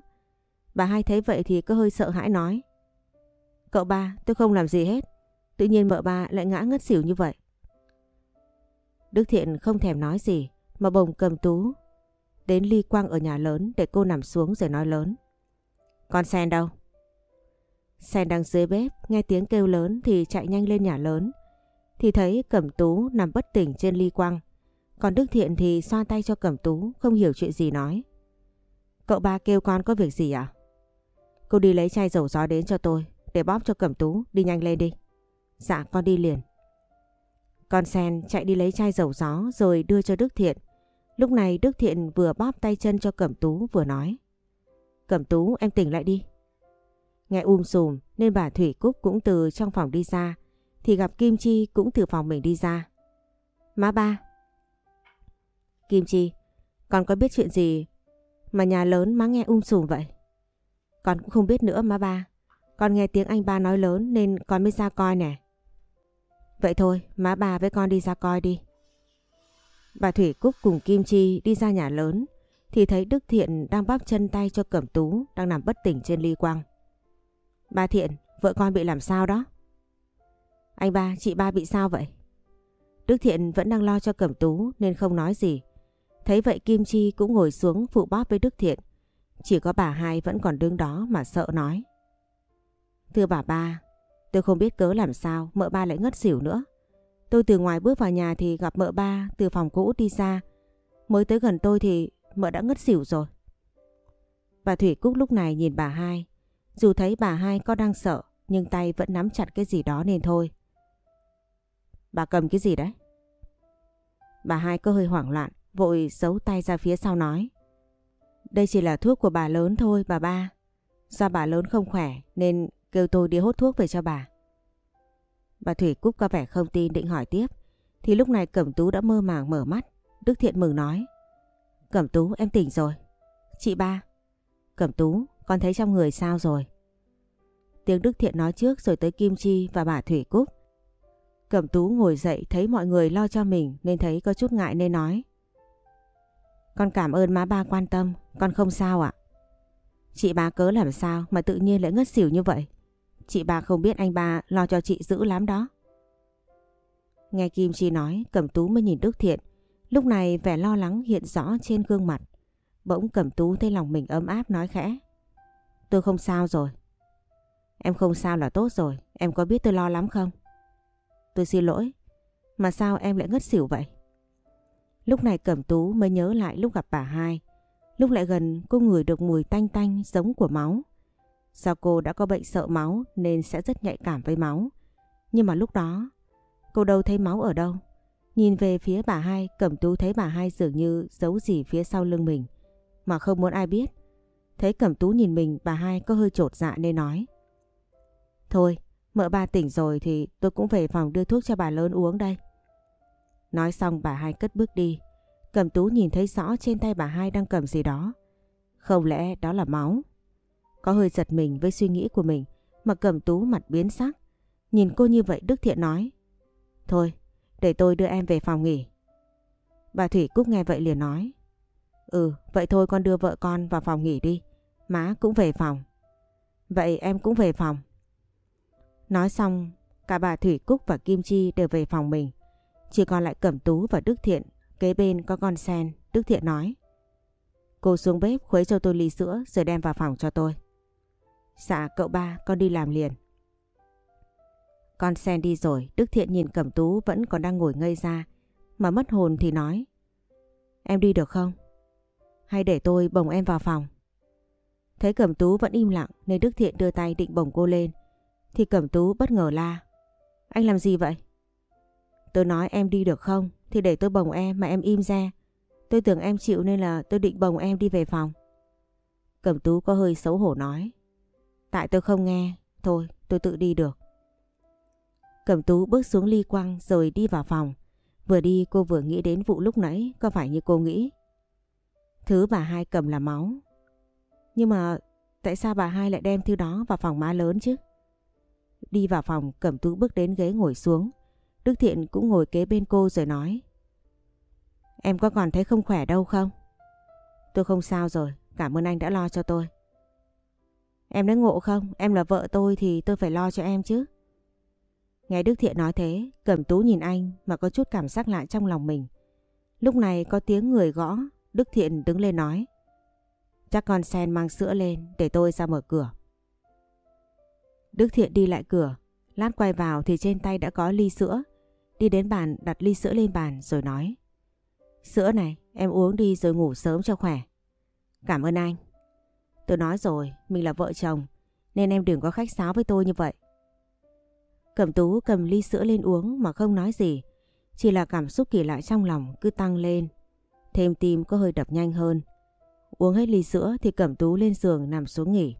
Bà hai thấy vậy thì có hơi sợ hãi nói. Cậu ba, tôi không làm gì hết. Tự nhiên vợ ba lại ngã ngất xỉu như vậy. Đức Thiện không thèm nói gì mà bồng cầm tú. Đến ly quang ở nhà lớn để cô nằm xuống rồi nói lớn. Con Sen đâu? Sen đang dưới bếp, nghe tiếng kêu lớn thì chạy nhanh lên nhà lớn. Thì thấy Cẩm Tú nằm bất tỉnh trên ly quang. Còn Đức Thiện thì xoa tay cho Cẩm Tú, không hiểu chuyện gì nói. Cậu ba kêu con có việc gì à? Cô đi lấy chai dầu gió đến cho tôi, để bóp cho Cẩm Tú, đi nhanh lên đi. Dạ con đi liền. Con sen chạy đi lấy chai dầu gió rồi đưa cho Đức Thiện. Lúc này Đức Thiện vừa bóp tay chân cho Cẩm Tú vừa nói. Cẩm Tú em tỉnh lại đi. Nghe um sùm nên bà Thủy Cúc cũng từ trong phòng đi ra. Thì gặp Kim Chi cũng từ phòng mình đi ra. Má ba. Kim Chi, con có biết chuyện gì mà nhà lớn má nghe um sùm vậy? Con cũng không biết nữa má ba. Con nghe tiếng anh ba nói lớn nên con mới ra coi nè. Vậy thôi, má ba với con đi ra coi đi. Bà Thủy Cúc cùng Kim Chi đi ra nhà lớn thì thấy Đức Thiện đang bắp chân tay cho Cẩm Tú đang nằm bất tỉnh trên ly quang. Ba Thiện, vợ con bị làm sao đó? Anh ba, chị ba bị sao vậy? Đức Thiện vẫn đang lo cho Cẩm Tú nên không nói gì. Thấy vậy Kim Chi cũng ngồi xuống phụ bóp với Đức Thiện. Chỉ có bà hai vẫn còn đứng đó mà sợ nói. Thưa bà ba, tôi không biết cớ làm sao mợ ba lại ngất xỉu nữa. Tôi từ ngoài bước vào nhà thì gặp mợ ba từ phòng cũ đi ra. Mới tới gần tôi thì mợ đã ngất xỉu rồi. Bà Thủy Cúc lúc này nhìn bà hai. Dù thấy bà hai có đang sợ nhưng tay vẫn nắm chặt cái gì đó nên thôi. Bà cầm cái gì đấy? Bà hai có hơi hoảng loạn, vội giấu tay ra phía sau nói. Đây chỉ là thuốc của bà lớn thôi, bà ba. Do bà lớn không khỏe, nên kêu tôi đi hốt thuốc về cho bà. Bà Thủy Cúc có vẻ không tin, định hỏi tiếp. Thì lúc này Cẩm Tú đã mơ màng mở mắt. Đức Thiện mừng nói. Cẩm Tú, em tỉnh rồi. Chị ba. Cẩm Tú, con thấy trong người sao rồi? Tiếng Đức Thiện nói trước rồi tới Kim Chi và bà Thủy Cúc. Cẩm Tú ngồi dậy thấy mọi người lo cho mình nên thấy có chút ngại nên nói. Con cảm ơn má ba quan tâm, con không sao ạ. Chị ba cớ làm sao mà tự nhiên lại ngất xỉu như vậy? Chị ba không biết anh ba lo cho chị dữ lắm đó. Nghe Kim Chi nói, Cẩm Tú mới nhìn Đức Thiện. Lúc này vẻ lo lắng hiện rõ trên gương mặt. Bỗng Cẩm Tú thấy lòng mình ấm áp nói khẽ. Tôi không sao rồi. Em không sao là tốt rồi. Em có biết tôi lo lắm không? Tôi xin lỗi. Mà sao em lại ngất xỉu vậy? Lúc này Cẩm Tú mới nhớ lại lúc gặp bà hai. Lúc lại gần cô ngửi được mùi tanh tanh giống của máu. Do cô đã có bệnh sợ máu nên sẽ rất nhạy cảm với máu. Nhưng mà lúc đó cô đâu thấy máu ở đâu. Nhìn về phía bà hai, Cẩm Tú thấy bà hai dường như giấu gì phía sau lưng mình mà không muốn ai biết. Thấy Cẩm Tú nhìn mình bà hai có hơi trột dạ nên nói. Thôi, mợ ba tỉnh rồi thì tôi cũng về phòng đưa thuốc cho bà lớn uống đây. Nói xong bà hai cất bước đi. Cẩm Tú nhìn thấy rõ trên tay bà hai đang cầm gì đó. Không lẽ đó là máu? Có hơi giật mình với suy nghĩ của mình mà Cẩm Tú mặt biến sắc. Nhìn cô như vậy Đức Thiện nói. Thôi, để tôi đưa em về phòng nghỉ. Bà Thủy Cúc nghe vậy liền nói. Ừ, vậy thôi con đưa vợ con vào phòng nghỉ đi. Má cũng về phòng. Vậy em cũng về phòng. Nói xong, cả bà Thủy Cúc và Kim Chi đều về phòng mình. Chỉ còn lại Cẩm Tú và Đức Thiện, kế bên có con sen, Đức Thiện nói. Cô xuống bếp khuấy cho tôi ly sữa rồi đem vào phòng cho tôi. Dạ cậu ba, con đi làm liền. Con sen đi rồi, Đức Thiện nhìn Cẩm Tú vẫn còn đang ngồi ngây ra. Mà mất hồn thì nói. Em đi được không? Hay để tôi bồng em vào phòng? Thấy Cẩm Tú vẫn im lặng nên Đức Thiện đưa tay định bồng cô lên. Thì Cẩm Tú bất ngờ la. Anh làm gì vậy? Tôi nói em đi được không? Thì để tôi bồng em mà em im ra. Tôi tưởng em chịu nên là tôi định bồng em đi về phòng. Cẩm Tú có hơi xấu hổ nói. Tại tôi không nghe. Thôi, tôi tự đi được. Cẩm Tú bước xuống ly quăng rồi đi vào phòng. Vừa đi, cô vừa nghĩ đến vụ lúc nãy, có phải như cô nghĩ. Thứ bà hai cầm là máu. Nhưng mà tại sao bà hai lại đem thứ đó vào phòng má lớn chứ? Đi vào phòng, Cẩm Tú bước đến ghế ngồi xuống. Đức Thiện cũng ngồi kế bên cô rồi nói. Em có còn thấy không khỏe đâu không? Tôi không sao rồi, cảm ơn anh đã lo cho tôi. Em đã ngộ không? Em là vợ tôi thì tôi phải lo cho em chứ. Nghe Đức Thiện nói thế, Cẩm Tú nhìn anh mà có chút cảm giác lại trong lòng mình. Lúc này có tiếng người gõ, Đức Thiện đứng lên nói. Chắc con sen mang sữa lên để tôi ra mở cửa. Đức Thiện đi lại cửa, lát quay vào thì trên tay đã có ly sữa. Đi đến bàn đặt ly sữa lên bàn rồi nói. Sữa này em uống đi rồi ngủ sớm cho khỏe. Cảm ơn anh. Tôi nói rồi, mình là vợ chồng, nên em đừng có khách sáo với tôi như vậy. Cẩm tú cầm ly sữa lên uống mà không nói gì. Chỉ là cảm xúc kỳ lạ trong lòng cứ tăng lên. Thêm tim có hơi đập nhanh hơn. Uống hết ly sữa thì Cẩm tú lên giường nằm xuống nghỉ.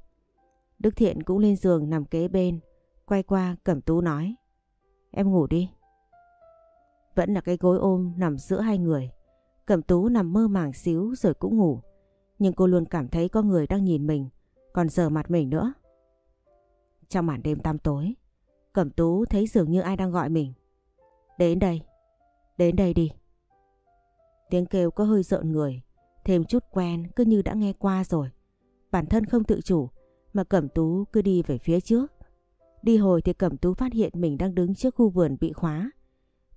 Đức Thiện cũng lên giường nằm kế bên. Quay qua Cẩm tú nói. Em ngủ đi. Vẫn là cái gối ôm nằm giữa hai người. Cẩm tú nằm mơ màng xíu rồi cũng ngủ. Nhưng cô luôn cảm thấy có người đang nhìn mình, còn giờ mặt mình nữa. Trong màn đêm tăm tối, Cẩm tú thấy dường như ai đang gọi mình. Đến đây, đến đây đi. Tiếng kêu có hơi rợn người, thêm chút quen cứ như đã nghe qua rồi. Bản thân không tự chủ mà Cẩm tú cứ đi về phía trước. Đi hồi thì Cẩm tú phát hiện mình đang đứng trước khu vườn bị khóa.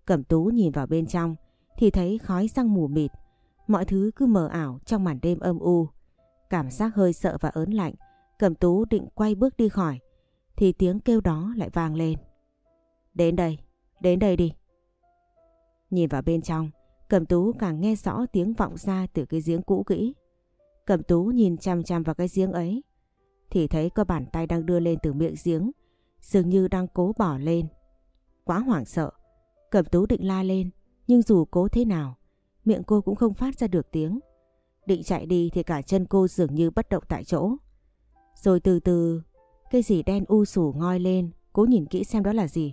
Cẩm tú nhìn vào bên trong thì thấy khói xăng mù mịt. Mọi thứ cứ mờ ảo trong màn đêm âm u. Cảm giác hơi sợ và ớn lạnh. Cẩm tú định quay bước đi khỏi thì tiếng kêu đó lại vang lên. Đến đây, đến đây đi. Nhìn vào bên trong, Cẩm Tú càng nghe rõ tiếng vọng ra từ cái giếng cũ kỹ. Cẩm Tú nhìn chăm chăm vào cái giếng ấy, thì thấy có bàn tay đang đưa lên từ miệng giếng, dường như đang cố bỏ lên. Quá hoảng sợ, Cẩm Tú định la lên, nhưng dù cố thế nào, miệng cô cũng không phát ra được tiếng. Định chạy đi thì cả chân cô dường như bất động tại chỗ. Rồi từ từ, cái gì đen u sủ ngoi lên, cố nhìn kỹ xem đó là gì.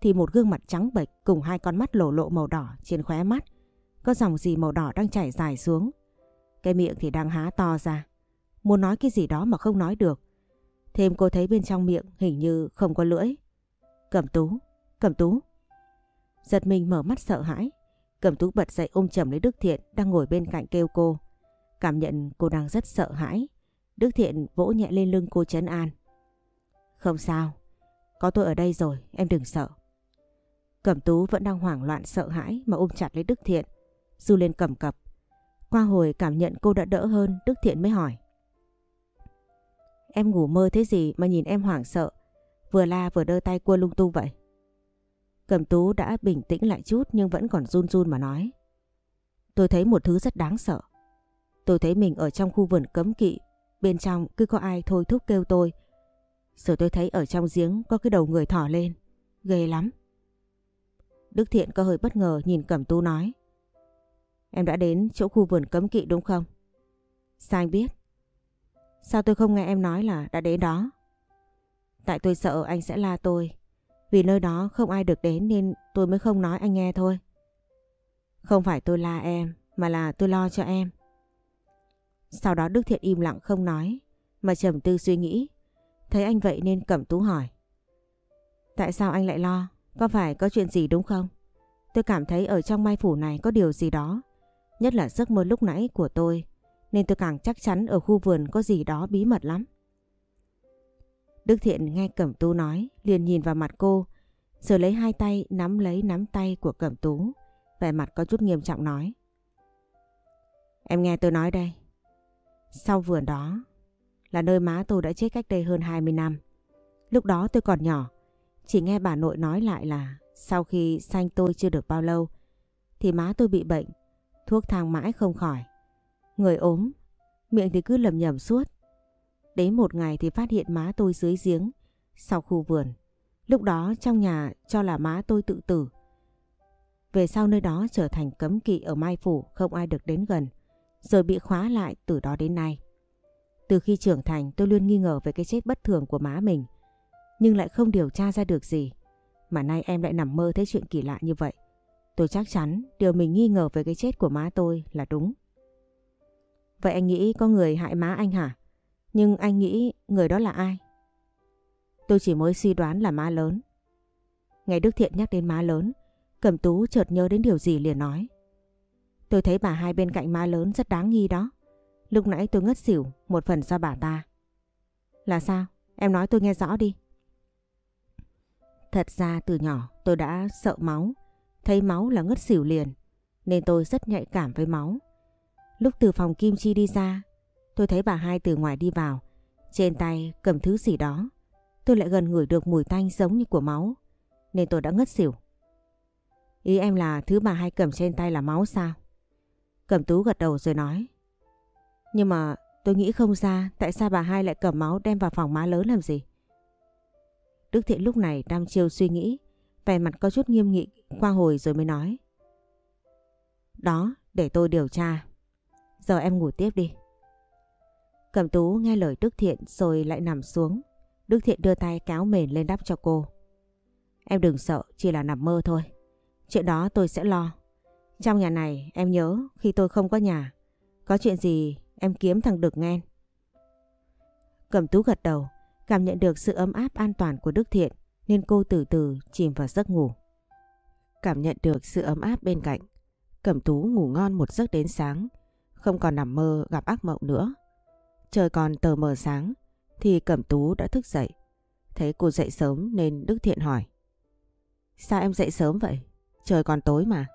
Thì một gương mặt trắng bệch cùng hai con mắt lổ lộ màu đỏ trên khóe mắt. Có dòng gì màu đỏ đang chảy dài xuống. Cái miệng thì đang há to ra. Muốn nói cái gì đó mà không nói được. Thêm cô thấy bên trong miệng hình như không có lưỡi. Cẩm tú, cẩm tú. Giật mình mở mắt sợ hãi. Cẩm tú bật dậy ôm chầm lấy Đức Thiện đang ngồi bên cạnh kêu cô. Cảm nhận cô đang rất sợ hãi. Đức Thiện vỗ nhẹ lên lưng cô chấn an. Không sao, có tôi ở đây rồi, em đừng sợ. Cẩm tú vẫn đang hoảng loạn sợ hãi mà ôm chặt lấy Đức Thiện. Du lên cầm cập. Qua hồi cảm nhận cô đã đỡ hơn, Đức Thiện mới hỏi. Em ngủ mơ thế gì mà nhìn em hoảng sợ, vừa la vừa đơ tay cua lung tung vậy? Cẩm tú đã bình tĩnh lại chút nhưng vẫn còn run run mà nói. Tôi thấy một thứ rất đáng sợ. Tôi thấy mình ở trong khu vườn cấm kỵ, bên trong cứ có ai thôi thúc kêu tôi. Rồi tôi thấy ở trong giếng có cái đầu người thỏ lên. Ghê lắm. Đức Thiện có hơi bất ngờ nhìn Cẩm Tú nói. Em đã đến chỗ khu vườn cấm kỵ đúng không? Sao anh biết? Sao tôi không nghe em nói là đã đến đó? Tại tôi sợ anh sẽ la tôi. Vì nơi đó không ai được đến nên tôi mới không nói anh nghe thôi. Không phải tôi la em, mà là tôi lo cho em. Sau đó Đức Thiện im lặng không nói, mà trầm tư suy nghĩ. Thấy anh vậy nên Cẩm Tú hỏi. Tại sao anh lại lo? Có phải có chuyện gì đúng không? Tôi cảm thấy ở trong mai phủ này có điều gì đó. Nhất là giấc mơ lúc nãy của tôi. Nên tôi càng chắc chắn ở khu vườn có gì đó bí mật lắm. Đức Thiện nghe Cẩm Tú nói, liền nhìn vào mặt cô, rồi lấy hai tay nắm lấy nắm tay của Cẩm Tú, vẻ mặt có chút nghiêm trọng nói. Em nghe tôi nói đây. Sau vườn đó là nơi má tôi đã chết cách đây hơn 20 năm. Lúc đó tôi còn nhỏ, Chỉ nghe bà nội nói lại là sau khi sanh tôi chưa được bao lâu thì má tôi bị bệnh, thuốc thang mãi không khỏi. Người ốm, miệng thì cứ lầm nhầm suốt. Đến một ngày thì phát hiện má tôi dưới giếng, sau khu vườn. Lúc đó trong nhà cho là má tôi tự tử. Về sau nơi đó trở thành cấm kỵ ở Mai Phủ, không ai được đến gần. Rồi bị khóa lại từ đó đến nay. Từ khi trưởng thành, tôi luôn nghi ngờ về cái chết bất thường của má mình. Nhưng lại không điều tra ra được gì. Mà nay em lại nằm mơ thấy chuyện kỳ lạ như vậy. Tôi chắc chắn điều mình nghi ngờ về cái chết của má tôi là đúng. Vậy anh nghĩ có người hại má anh hả? Nhưng anh nghĩ người đó là ai? Tôi chỉ mới suy đoán là má lớn. Ngày Đức Thiện nhắc đến má lớn, Cẩm Tú chợt nhớ đến điều gì liền nói. Tôi thấy bà hai bên cạnh má lớn rất đáng nghi đó. Lúc nãy tôi ngất xỉu một phần do bà ta. Là sao? Em nói tôi nghe rõ đi. Thật ra từ nhỏ tôi đã sợ máu. Thấy máu là ngất xỉu liền. Nên tôi rất nhạy cảm với máu. Lúc từ phòng Kim Chi đi ra, tôi thấy bà hai từ ngoài đi vào. Trên tay cầm thứ gì đó. Tôi lại gần ngửi được mùi tanh giống như của máu. Nên tôi đã ngất xỉu. Ý em là thứ bà hai cầm trên tay là máu sao? Cẩm tú gật đầu rồi nói. Nhưng mà tôi nghĩ không ra tại sao bà hai lại cầm máu đem vào phòng má lớn làm gì. Đức Thiện lúc này đang chiêu suy nghĩ, vẻ mặt có chút nghiêm nghị qua hồi rồi mới nói. Đó, để tôi điều tra. Giờ em ngủ tiếp đi. Cẩm tú nghe lời Đức Thiện rồi lại nằm xuống. Đức Thiện đưa tay kéo mền lên đắp cho cô. Em đừng sợ, chỉ là nằm mơ thôi. Chuyện đó tôi sẽ lo. Trong nhà này em nhớ khi tôi không có nhà, có chuyện gì em kiếm thằng Đực nghe. Cẩm tú gật đầu, cảm nhận được sự ấm áp an toàn của Đức Thiện nên cô từ từ chìm vào giấc ngủ. Cảm nhận được sự ấm áp bên cạnh, Cẩm tú ngủ ngon một giấc đến sáng, không còn nằm mơ gặp ác mộng nữa. Trời còn tờ mờ sáng, thì Cẩm tú đã thức dậy. Thấy cô dậy sớm nên Đức Thiện hỏi. Sao em dậy sớm vậy? Trời còn tối mà.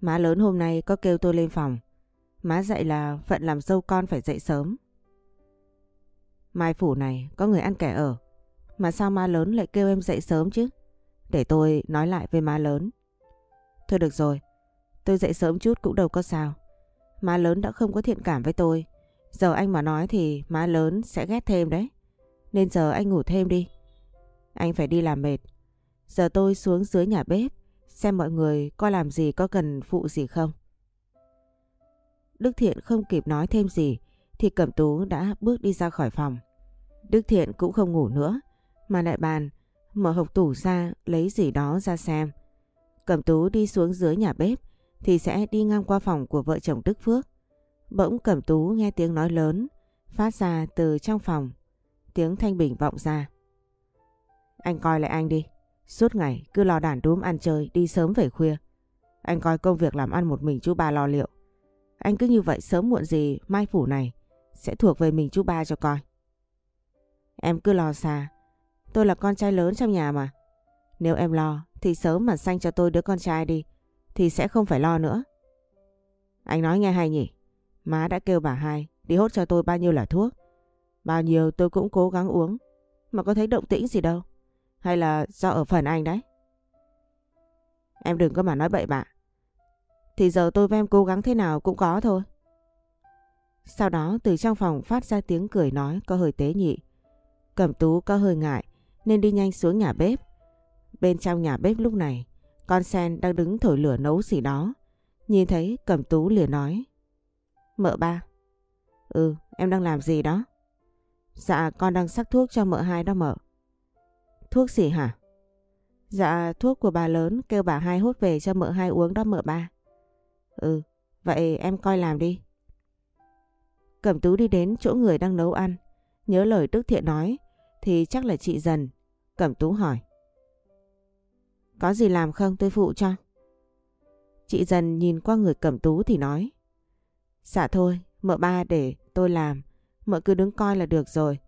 Má lớn hôm nay có kêu tôi lên phòng. Má dạy là phận làm dâu con phải dậy sớm. Mai phủ này có người ăn kẻ ở. Mà sao má lớn lại kêu em dậy sớm chứ? Để tôi nói lại với má lớn. Thôi được rồi. Tôi dậy sớm chút cũng đâu có sao. Má lớn đã không có thiện cảm với tôi. Giờ anh mà nói thì má lớn sẽ ghét thêm đấy. Nên giờ anh ngủ thêm đi. Anh phải đi làm mệt. Giờ tôi xuống dưới nhà bếp, xem mọi người có làm gì, có cần phụ gì không. Đức Thiện không kịp nói thêm gì, thì Cẩm Tú đã bước đi ra khỏi phòng. Đức Thiện cũng không ngủ nữa, mà lại bàn, mở hộp tủ ra, lấy gì đó ra xem. Cẩm Tú đi xuống dưới nhà bếp, thì sẽ đi ngang qua phòng của vợ chồng Đức Phước. Bỗng Cẩm Tú nghe tiếng nói lớn, phát ra từ trong phòng. Tiếng Thanh Bình vọng ra. Anh coi lại anh đi. Suốt ngày cứ lo đản đúm ăn chơi, đi sớm về khuya. Anh coi công việc làm ăn một mình chú ba lo liệu. Anh cứ như vậy sớm muộn gì mai phủ này sẽ thuộc về mình chú ba cho coi. Em cứ lo xa. Tôi là con trai lớn trong nhà mà. Nếu em lo, thì sớm mà sanh cho tôi đứa con trai đi, thì sẽ không phải lo nữa. Anh nói nghe hay nhỉ? Má đã kêu bà hai đi hốt cho tôi bao nhiêu là thuốc. Bao nhiêu tôi cũng cố gắng uống mà có thấy động tĩnh gì đâu. Hay là do ở phần anh đấy? Em đừng có mà nói bậy bạ. Thì giờ tôi với em cố gắng thế nào cũng có thôi. Sau đó từ trong phòng phát ra tiếng cười nói có hơi tế nhị. Cẩm tú có hơi ngại nên đi nhanh xuống nhà bếp. Bên trong nhà bếp lúc này, con sen đang đứng thổi lửa nấu gì đó. Nhìn thấy Cẩm tú liền nói. Mợ ba. Ừ, em đang làm gì đó? Dạ, con đang sắc thuốc cho mợ hai đó mợ. Thuốc gì hả? Dạ thuốc của bà lớn kêu bà hai hút về cho mợ hai uống đó mợ ba. Ừ, vậy em coi làm đi. Cẩm tú đi đến chỗ người đang nấu ăn. Nhớ lời Đức Thiện nói thì chắc là chị dần. Cẩm tú hỏi. Có gì làm không tôi phụ cho? Chị dần nhìn qua người cẩm tú thì nói. Dạ thôi, mợ ba để tôi làm. Mợ cứ đứng coi là được rồi.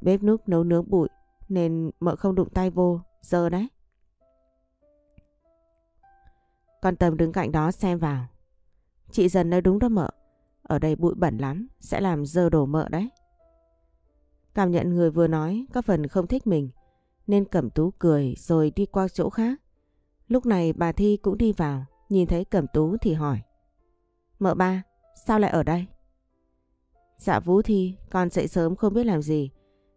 Bếp núc nấu nướng bụi nên mợ không đụng tay vô, dơ đấy. Con Tâm đứng cạnh đó xem vào. Chị dần nói đúng đó mợ. Ở đây bụi bẩn lắm, sẽ làm dơ đồ mợ đấy. Cảm nhận người vừa nói có phần không thích mình. nên Cẩm Tú cười rồi đi qua chỗ khác. Lúc này bà Thi cũng đi vào, nhìn thấy Cẩm Tú thì hỏi. Mợ ba, sao lại ở đây? Dạ Vũ Thi, con dậy sớm không biết làm gì,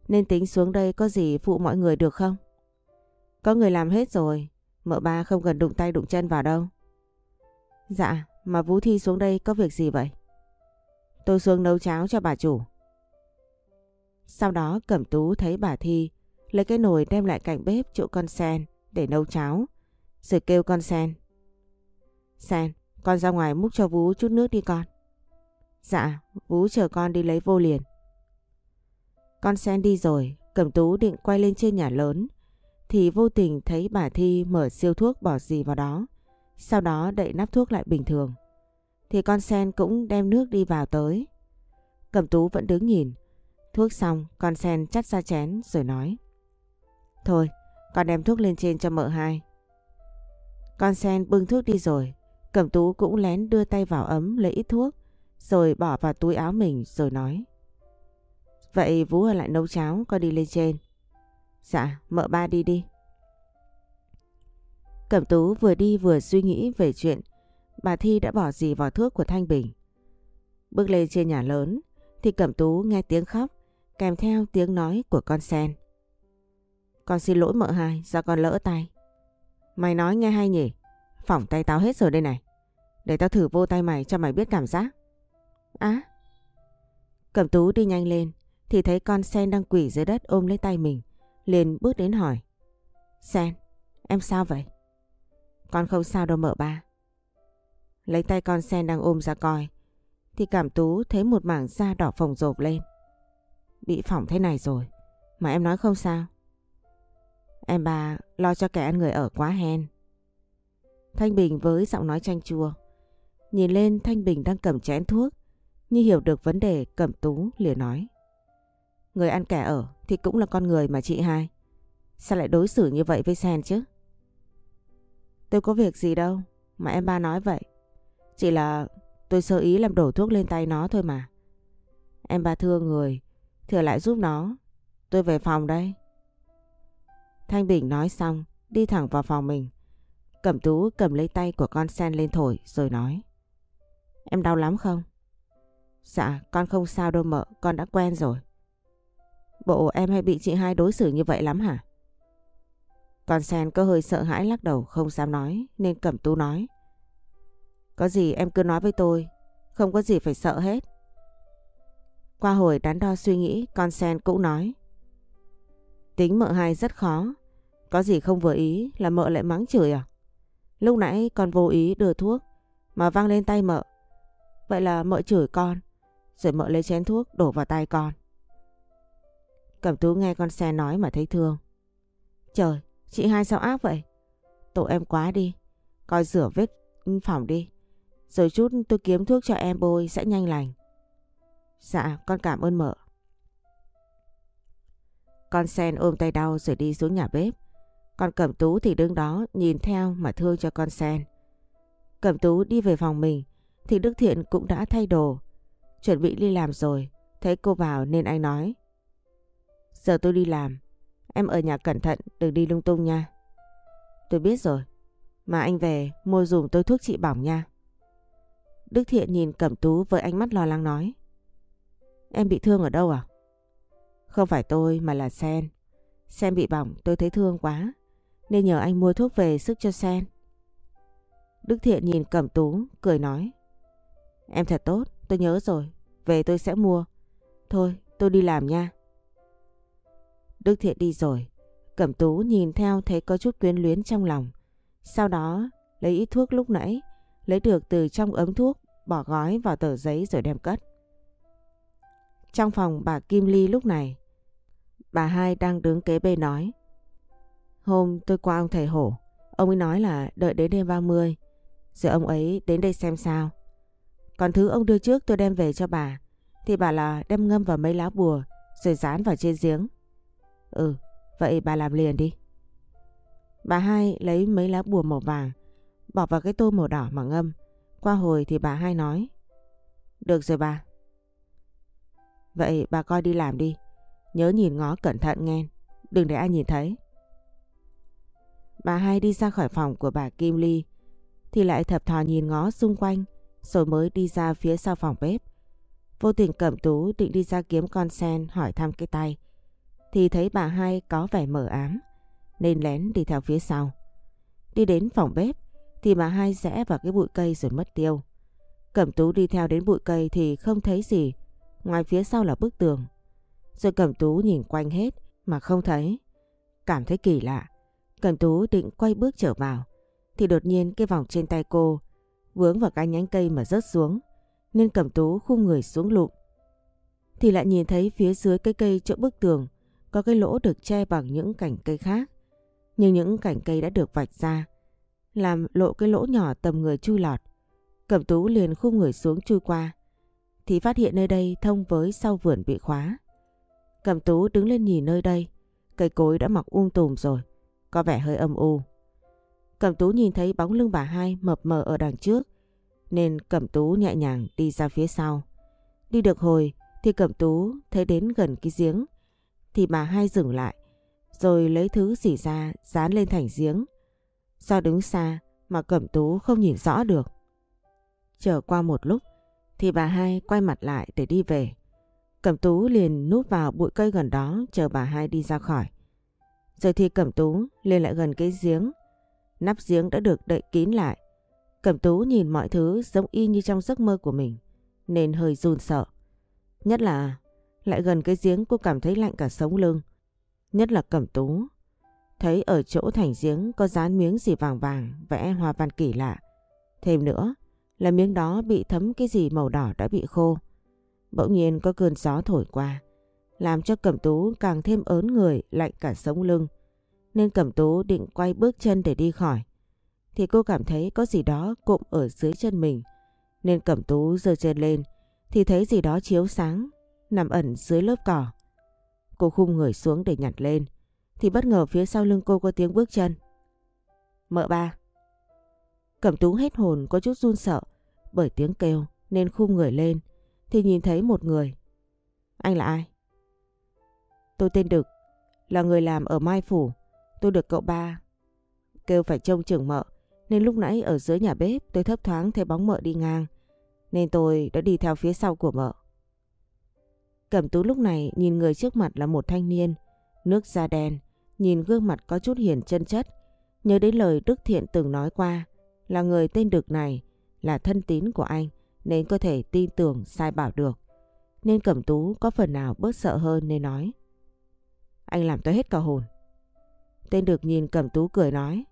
nên tính xuống đây có gì phụ mọi người được không? Có người làm hết rồi, mợ ba không cần đụng tay đụng chân vào đâu. Dạ, mà Vũ Thi xuống đây có việc gì vậy? Tôi xuống nấu cháo cho bà chủ. Sau đó Cẩm Tú thấy bà Thi lấy cái nồi đem lại cạnh bếp chỗ con sen để nấu cháo, rồi kêu con sen. Sen, con ra ngoài múc cho Vũ chút nước đi con. Dạ, Vũ chờ con đi lấy vô liền. Con sen đi rồi, Cẩm Tú định quay lên trên nhà lớn, thì vô tình thấy bà Thi mở siêu thuốc bỏ gì vào đó, sau đó đậy nắp thuốc lại bình thường. Thì con sen cũng đem nước đi vào tới. Cẩm Tú vẫn đứng nhìn, thuốc xong con sen chắt ra chén rồi nói. Thôi, con đem thuốc lên trên cho mợ hai. Con sen bưng thuốc đi rồi, Cẩm Tú cũng lén đưa tay vào ấm lấy ít thuốc, rồi bỏ vào túi áo mình rồi nói. Vậy Vũ ở lại nấu cháo, con đi lên trên. Dạ, mợ ba đi đi. Cẩm Tú vừa đi vừa suy nghĩ về chuyện bà Thi đã bỏ gì vào thuốc của Thanh Bình. Bước lên trên nhà lớn thì Cẩm Tú nghe tiếng khóc kèm theo tiếng nói của con sen. Con xin lỗi mợ hai do con lỡ tay. Mày nói nghe hay nhỉ? Phỏng tay tao hết rồi đây này. Để tao thử vô tay mày cho mày biết cảm giác. Á! Cẩm tú đi nhanh lên thì thấy con sen đang quỷ dưới đất ôm lấy tay mình. Liền bước đến hỏi. Sen, em sao vậy? Con không sao đâu mợ ba. Lấy tay con sen đang ôm ra coi. Thì cảm tú thấy một mảng da đỏ phồng rộp lên. Bị phỏng thế này rồi. Mà em nói không sao. Em bà lo cho kẻ ăn người ở quá hen. Thanh Bình với giọng nói chanh chua. Nhìn lên Thanh Bình đang cầm chén thuốc. Như hiểu được vấn đề cẩm tú liền nói. Người ăn kẻ ở thì cũng là con người mà chị hai. Sao lại đối xử như vậy với Sen chứ? Tôi có việc gì đâu mà em ba nói vậy. Chỉ là tôi sơ ý làm đổ thuốc lên tay nó thôi mà. Em ba thương người thừa lại giúp nó. Tôi về phòng đây. Thanh Bình nói xong, đi thẳng vào phòng mình. Cẩm tú cầm lấy tay của con sen lên thổi rồi nói. Em đau lắm không? Dạ, con không sao đâu mợ, con đã quen rồi. Bộ em hay bị chị hai đối xử như vậy lắm hả? Con sen có hơi sợ hãi lắc đầu không dám nói nên Cẩm tú nói. Có gì em cứ nói với tôi, không có gì phải sợ hết. Qua hồi đắn đo suy nghĩ, con sen cũng nói. Tính mợ hai rất khó. Có gì không vừa ý là mợ lại mắng chửi à? Lúc nãy con vô ý đưa thuốc mà văng lên tay mợ. Vậy là mợ chửi con. Rồi mợ lấy chén thuốc đổ vào tay con. Cẩm tú nghe con xe nói mà thấy thương. Trời, chị hai sao ác vậy? Tội em quá đi. Coi rửa vết phỏng đi. Rồi chút tôi kiếm thuốc cho em bôi sẽ nhanh lành. Dạ, con cảm ơn mợ. Con sen ôm tay đau rồi đi xuống nhà bếp. Con Cẩm Tú thì đứng đó nhìn theo mà thương cho con sen. Cẩm Tú đi về phòng mình thì Đức Thiện cũng đã thay đồ. Chuẩn bị đi làm rồi. Thấy cô vào nên anh nói. Giờ tôi đi làm. Em ở nhà cẩn thận đừng đi lung tung nha. Tôi biết rồi. Mà anh về mua dùng tôi thuốc trị bỏng nha. Đức Thiện nhìn Cẩm Tú với ánh mắt lo lắng nói. Em bị thương ở đâu à? Không phải tôi mà là Sen. Sen bị bỏng tôi thấy thương quá. Nên nhờ anh mua thuốc về sức cho Sen. Đức Thiện nhìn Cẩm Tú cười nói. Em thật tốt, tôi nhớ rồi. Về tôi sẽ mua. Thôi, tôi đi làm nha. Đức Thiện đi rồi. Cẩm Tú nhìn theo thấy có chút quyến luyến trong lòng. Sau đó lấy ít thuốc lúc nãy, lấy được từ trong ấm thuốc, bỏ gói vào tờ giấy rồi đem cất. Trong phòng bà Kim Ly lúc này, bà hai đang đứng kế bên nói. Hôm tôi qua ông thầy hổ, ông ấy nói là đợi đến đêm 30, rồi ông ấy đến đây xem sao. Còn thứ ông đưa trước tôi đem về cho bà, thì bà là đem ngâm vào mấy lá bùa, rồi dán vào trên giếng. Ừ, vậy bà làm liền đi. Bà hai lấy mấy lá bùa màu vàng, bỏ vào cái tô màu đỏ mà ngâm. Qua hồi thì bà hai nói. Được rồi bà, Vậy bà coi đi làm đi. Nhớ nhìn ngó cẩn thận nghe. Đừng để ai nhìn thấy. Bà hai đi ra khỏi phòng của bà Kim Ly thì lại thập thò nhìn ngó xung quanh rồi mới đi ra phía sau phòng bếp. Vô tình cẩm tú định đi ra kiếm con sen hỏi thăm cái tay thì thấy bà hai có vẻ mờ ám nên lén đi theo phía sau. Đi đến phòng bếp thì bà hai rẽ vào cái bụi cây rồi mất tiêu. Cẩm tú đi theo đến bụi cây thì không thấy gì, ngoài phía sau là bức tường. Rồi Cẩm tú nhìn quanh hết mà không thấy. Cảm thấy kỳ lạ, Cẩm tú định quay bước trở vào thì đột nhiên cái vòng trên tay cô vướng vào cái nhánh cây mà rớt xuống nên Cẩm tú khung người xuống lụm. Thì lại nhìn thấy phía dưới cái cây chỗ bức tường có cái lỗ được che bằng những cành cây khác. Nhưng những cành cây đã được vạch ra làm lộ cái lỗ nhỏ tầm người chui lọt. Cẩm tú liền khung người xuống chui qua thì phát hiện nơi đây thông với sau vườn bị khóa. Cẩm tú đứng lên nhìn nơi đây, cây cối đã mọc um tùm rồi, có vẻ hơi âm u. Cẩm tú nhìn thấy bóng lưng bà hai mập mờ ở đằng trước, nên Cẩm tú nhẹ nhàng đi ra phía sau. Đi được hồi thì Cẩm tú thấy đến gần cái giếng, thì bà hai dừng lại, rồi lấy thứ gì ra dán lên thành giếng. Do đứng xa mà Cẩm tú không nhìn rõ được. Chờ qua một lúc thì bà hai quay mặt lại để đi về. Cẩm tú liền núp vào bụi cây gần đó chờ bà hai đi ra khỏi. Rồi thì Cẩm tú lên lại gần cái giếng. Nắp giếng đã được đậy kín lại. Cẩm tú nhìn mọi thứ giống y như trong giấc mơ của mình nên hơi run sợ. Nhất là lại gần cái giếng cô cảm thấy lạnh cả sống lưng. Nhất là Cẩm tú thấy ở chỗ thành giếng có dán miếng gì vàng vàng vẽ hoa văn kỳ lạ. Thêm nữa là miếng đó bị thấm cái gì màu đỏ đã bị khô. Bỗng nhiên có cơn gió thổi qua, làm cho Cẩm Tú càng thêm ớn người lạnh cả sống lưng. Nên Cẩm Tú định quay bước chân để đi khỏi. Thì cô cảm thấy có gì đó cụm ở dưới chân mình. Nên Cẩm Tú giơ chân lên thì thấy gì đó chiếu sáng, nằm ẩn dưới lớp cỏ. Cô khung người xuống để nhặt lên. Thì bất ngờ phía sau lưng cô có tiếng bước chân. Mợ ba. Cẩm tú hết hồn có chút run sợ bởi tiếng kêu nên khum người lên thì nhìn thấy một người. Anh là ai? Tôi tên Đực, là người làm ở Mai Phủ. Tôi được cậu ba kêu phải trông chừng mợ nên lúc nãy ở dưới nhà bếp tôi thấp thoáng thấy bóng mợ đi ngang nên tôi đã đi theo phía sau của mợ. Cẩm tú lúc này nhìn người trước mặt là một thanh niên, nước da đen, nhìn gương mặt có chút hiền chân chất, nhớ đến lời Đức Thiện từng nói qua là người tên Đực này là thân tín của anh nên có thể tin tưởng sai bảo được. Nên Cẩm Tú có phần nào bớt sợ hơn nên nói. Anh làm tôi hết cả hồn. Tên được nhìn Cẩm Tú cười nói.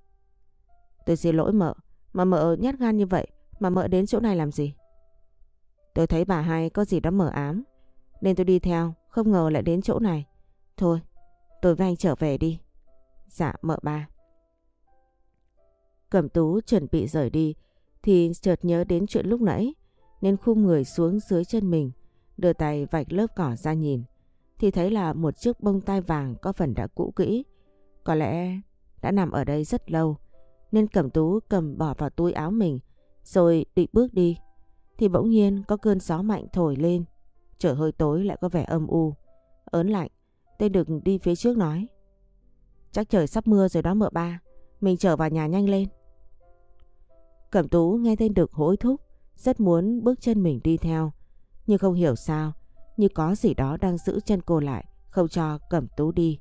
Tôi xin lỗi mợ, mà mợ nhát gan như vậy mà mợ đến chỗ này làm gì? Tôi thấy bà hai có gì đó mở ám nên tôi đi theo, không ngờ lại đến chỗ này. Thôi, tôi với anh trở về đi. Dạ mợ ba. Cẩm tú chuẩn bị rời đi thì chợt nhớ đến chuyện lúc nãy nên khum người xuống dưới chân mình đưa tay vạch lớp cỏ ra nhìn thì thấy là một chiếc bông tai vàng có phần đã cũ kỹ có lẽ đã nằm ở đây rất lâu nên cẩm tú cầm bỏ vào túi áo mình rồi định bước đi thì bỗng nhiên có cơn gió mạnh thổi lên trời hơi tối lại có vẻ âm u ớn lạnh tên đừng đi phía trước nói chắc trời sắp mưa rồi đó mợ ba mình trở vào nhà nhanh lên Cẩm tú nghe tên Đực hối thúc, rất muốn bước chân mình đi theo. Nhưng không hiểu sao, như có gì đó đang giữ chân cô lại, không cho Cẩm tú đi.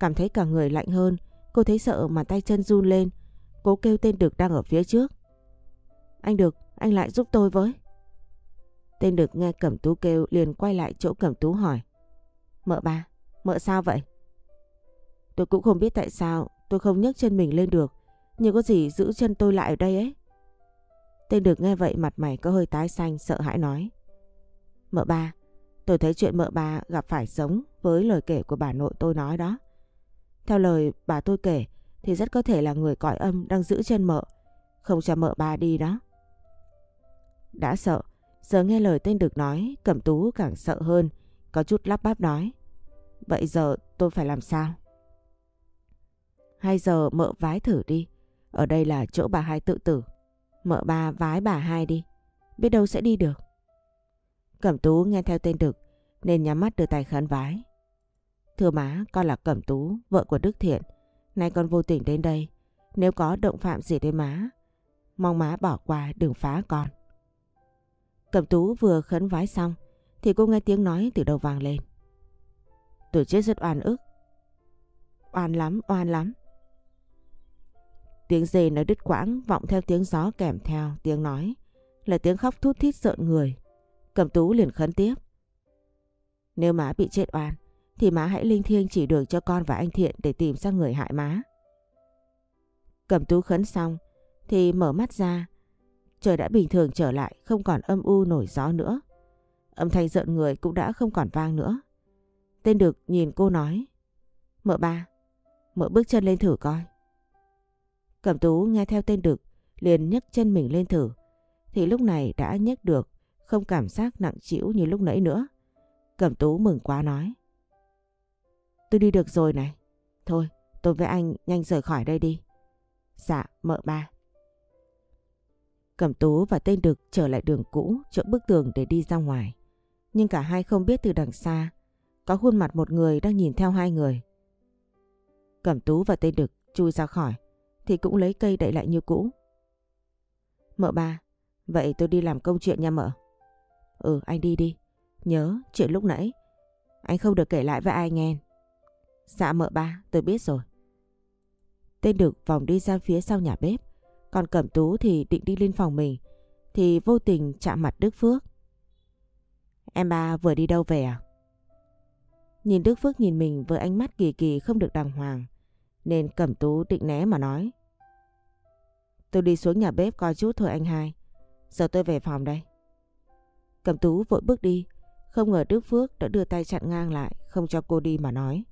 Cảm thấy cả người lạnh hơn, cô thấy sợ mà tay chân run lên. Cố kêu tên Đực đang ở phía trước. Anh Đực, anh lại giúp tôi với. Tên Đực nghe Cẩm tú kêu liền quay lại chỗ Cẩm tú hỏi. Mợ ba, mợ sao vậy? Tôi cũng không biết tại sao tôi không nhấc chân mình lên được. Nhưng có gì giữ chân tôi lại ở đây ấy. Tên Đực nghe vậy mặt mày có hơi tái xanh sợ hãi nói. Mợ ba, tôi thấy chuyện mợ ba gặp phải giống với lời kể của bà nội tôi nói đó. Theo lời bà tôi kể thì rất có thể là người cõi âm đang giữ chân mợ, không cho mợ bà đi đó. Đã sợ, giờ nghe lời tên được nói, cẩm tú càng sợ hơn, có chút lắp bắp nói. Vậy giờ tôi phải làm sao? Hay giờ mợ vái thử đi, ở đây là chỗ bà hai tự tử. Mợ ba vái bà hai đi. Biết đâu sẽ đi được. Cẩm tú nghe theo tên Đực nên nhắm mắt đưa tay khấn vái. Thưa má, con là Cẩm tú, vợ của Đức Thiện. Nay con vô tình đến đây Nếu có động phạm gì đến má, mong má bỏ qua đừng phá con. Cẩm tú vừa khấn vái xong thì cô nghe tiếng nói từ đầu vàng lên. Tôi chết rất oan ức. Oan lắm, oan lắm. Tiếng dê nói đứt quãng vọng theo tiếng gió kèm theo tiếng nói là tiếng khóc thút thít sợ người. Cẩm tú liền khấn tiếp. Nếu má bị chết oan thì má hãy linh thiêng chỉ đường cho con và anh Thiện để tìm ra người hại má. Cẩm tú khấn xong thì mở mắt ra. Trời đã bình thường trở lại không còn âm u nổi gió nữa. Âm thanh giận người cũng đã không còn vang nữa. Tên Đực nhìn cô nói. Mợ ba, mợ bước chân lên thử coi. Cẩm tú nghe theo tên Đực liền nhấc chân mình lên thử. Thì lúc này đã nhấc được, không cảm giác nặng chịu như lúc nãy nữa. Cẩm tú mừng quá nói. Tôi đi được rồi này. Thôi, tôi với anh nhanh rời khỏi đây đi. Dạ, mợ ba. Cẩm tú và tên Đực trở lại đường cũ, chỗ bức tường để đi ra ngoài. Nhưng cả hai không biết từ đằng xa, có khuôn mặt một người đang nhìn theo hai người. Cẩm tú và tên Đực chui ra khỏi, thì cũng lấy cây đậy lại như cũ. Mợ ba, vậy tôi đi làm công chuyện nha mợ. Ừ, anh đi đi. Nhớ, chuyện lúc nãy, anh không được kể lại với ai nghe. Dạ mợ ba, tôi biết rồi. Tên Đực vòng đi ra phía sau nhà bếp. Còn Cẩm Tú thì định đi lên phòng mình. Thì vô tình chạm mặt Đức Phước. Em ba vừa đi đâu về à? Nhìn Đức Phước nhìn mình với ánh mắt kỳ kỳ không được đàng hoàng. Nên Cẩm Tú định né mà nói. Tôi đi xuống nhà bếp coi chút thôi anh hai. Giờ tôi về phòng đây. Cẩm Tú vội bước đi. Không ngờ Đức Phước đã đưa tay chặn ngang lại không cho cô đi mà nói.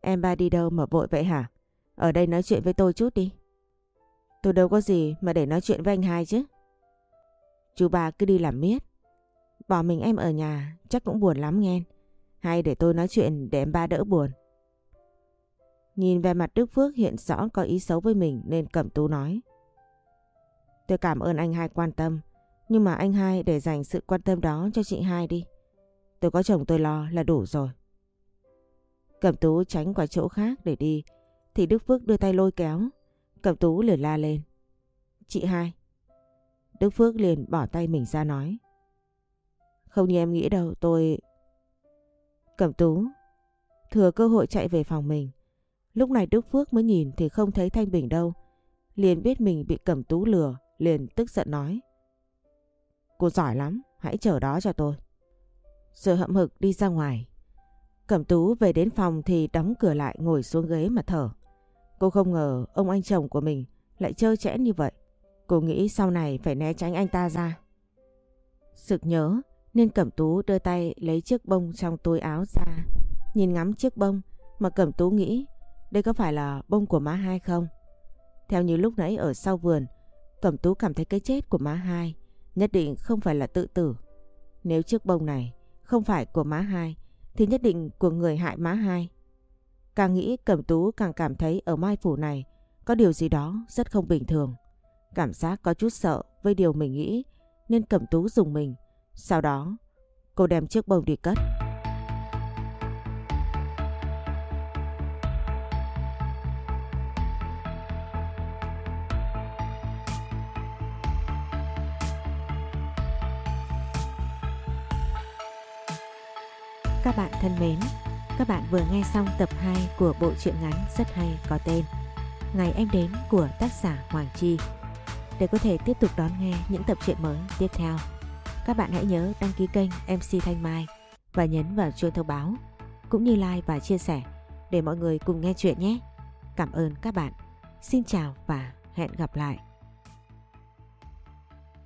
Em ba đi đâu mà vội vậy hả? Ở đây nói chuyện với tôi chút đi. Tôi đâu có gì mà để nói chuyện với anh hai chứ. Chú ba cứ đi làm miết. Bỏ mình em ở nhà, chắc cũng buồn lắm nghe. Hay để tôi nói chuyện để em ba đỡ buồn. Nhìn về mặt Đức Phước hiện rõ có ý xấu với mình nên Cẩm Tú nói. Tôi cảm ơn anh hai quan tâm. Nhưng mà anh hai để dành sự quan tâm đó cho chị hai đi. Tôi có chồng tôi lo là đủ rồi. Cẩm Tú tránh qua chỗ khác để đi. Thì Đức Phước đưa tay lôi kéo. Cẩm Tú liền la lên. Chị hai. Đức Phước liền bỏ tay mình ra nói. Không như em nghĩ đâu tôi... Cẩm Tú thừa cơ hội chạy về phòng mình. Lúc này Đức Phước mới nhìn thì không thấy Thanh Bình đâu. Liền biết mình bị Cẩm Tú lừa, liền tức giận nói. Cô giỏi lắm, hãy chờ đó cho tôi. Rồi hậm hực đi ra ngoài. Cẩm Tú về đến phòng thì đóng cửa lại ngồi xuống ghế mà thở. Cô không ngờ ông anh chồng của mình lại chơi chẽn như vậy. Cô nghĩ sau này phải né tránh anh ta ra. Sực nhớ nên Cẩm Tú đưa tay lấy chiếc bông trong túi áo ra. Nhìn ngắm chiếc bông mà Cẩm Tú nghĩ đây có phải là bông của má hai không? Theo như lúc nãy ở sau vườn, Cẩm Tú cảm thấy cái chết của má hai nhất định không phải là tự tử. Nếu chiếc bông này không phải của má hai thì nhất định của người hại má hai. Càng nghĩ Cẩm Tú càng cảm thấy ở Mai Phủ này có điều gì đó rất không bình thường. Cảm giác có chút sợ với điều mình nghĩ, nên Cẩm Tú dùng mình. Sau đó, cô đem chiếc bông đi cất. Các bạn thân mến, các bạn vừa nghe xong tập 2 của bộ truyện ngắn rất hay có tên Ngày em đến của tác giả Hoàng Chi. Để có thể tiếp tục đón nghe những tập truyện mới tiếp theo, các bạn hãy nhớ đăng ký kênh MC Thanh Mai và nhấn vào chuông thông báo, cũng như like và chia sẻ để mọi người cùng nghe chuyện nhé. Cảm ơn các bạn. Xin chào và hẹn gặp lại.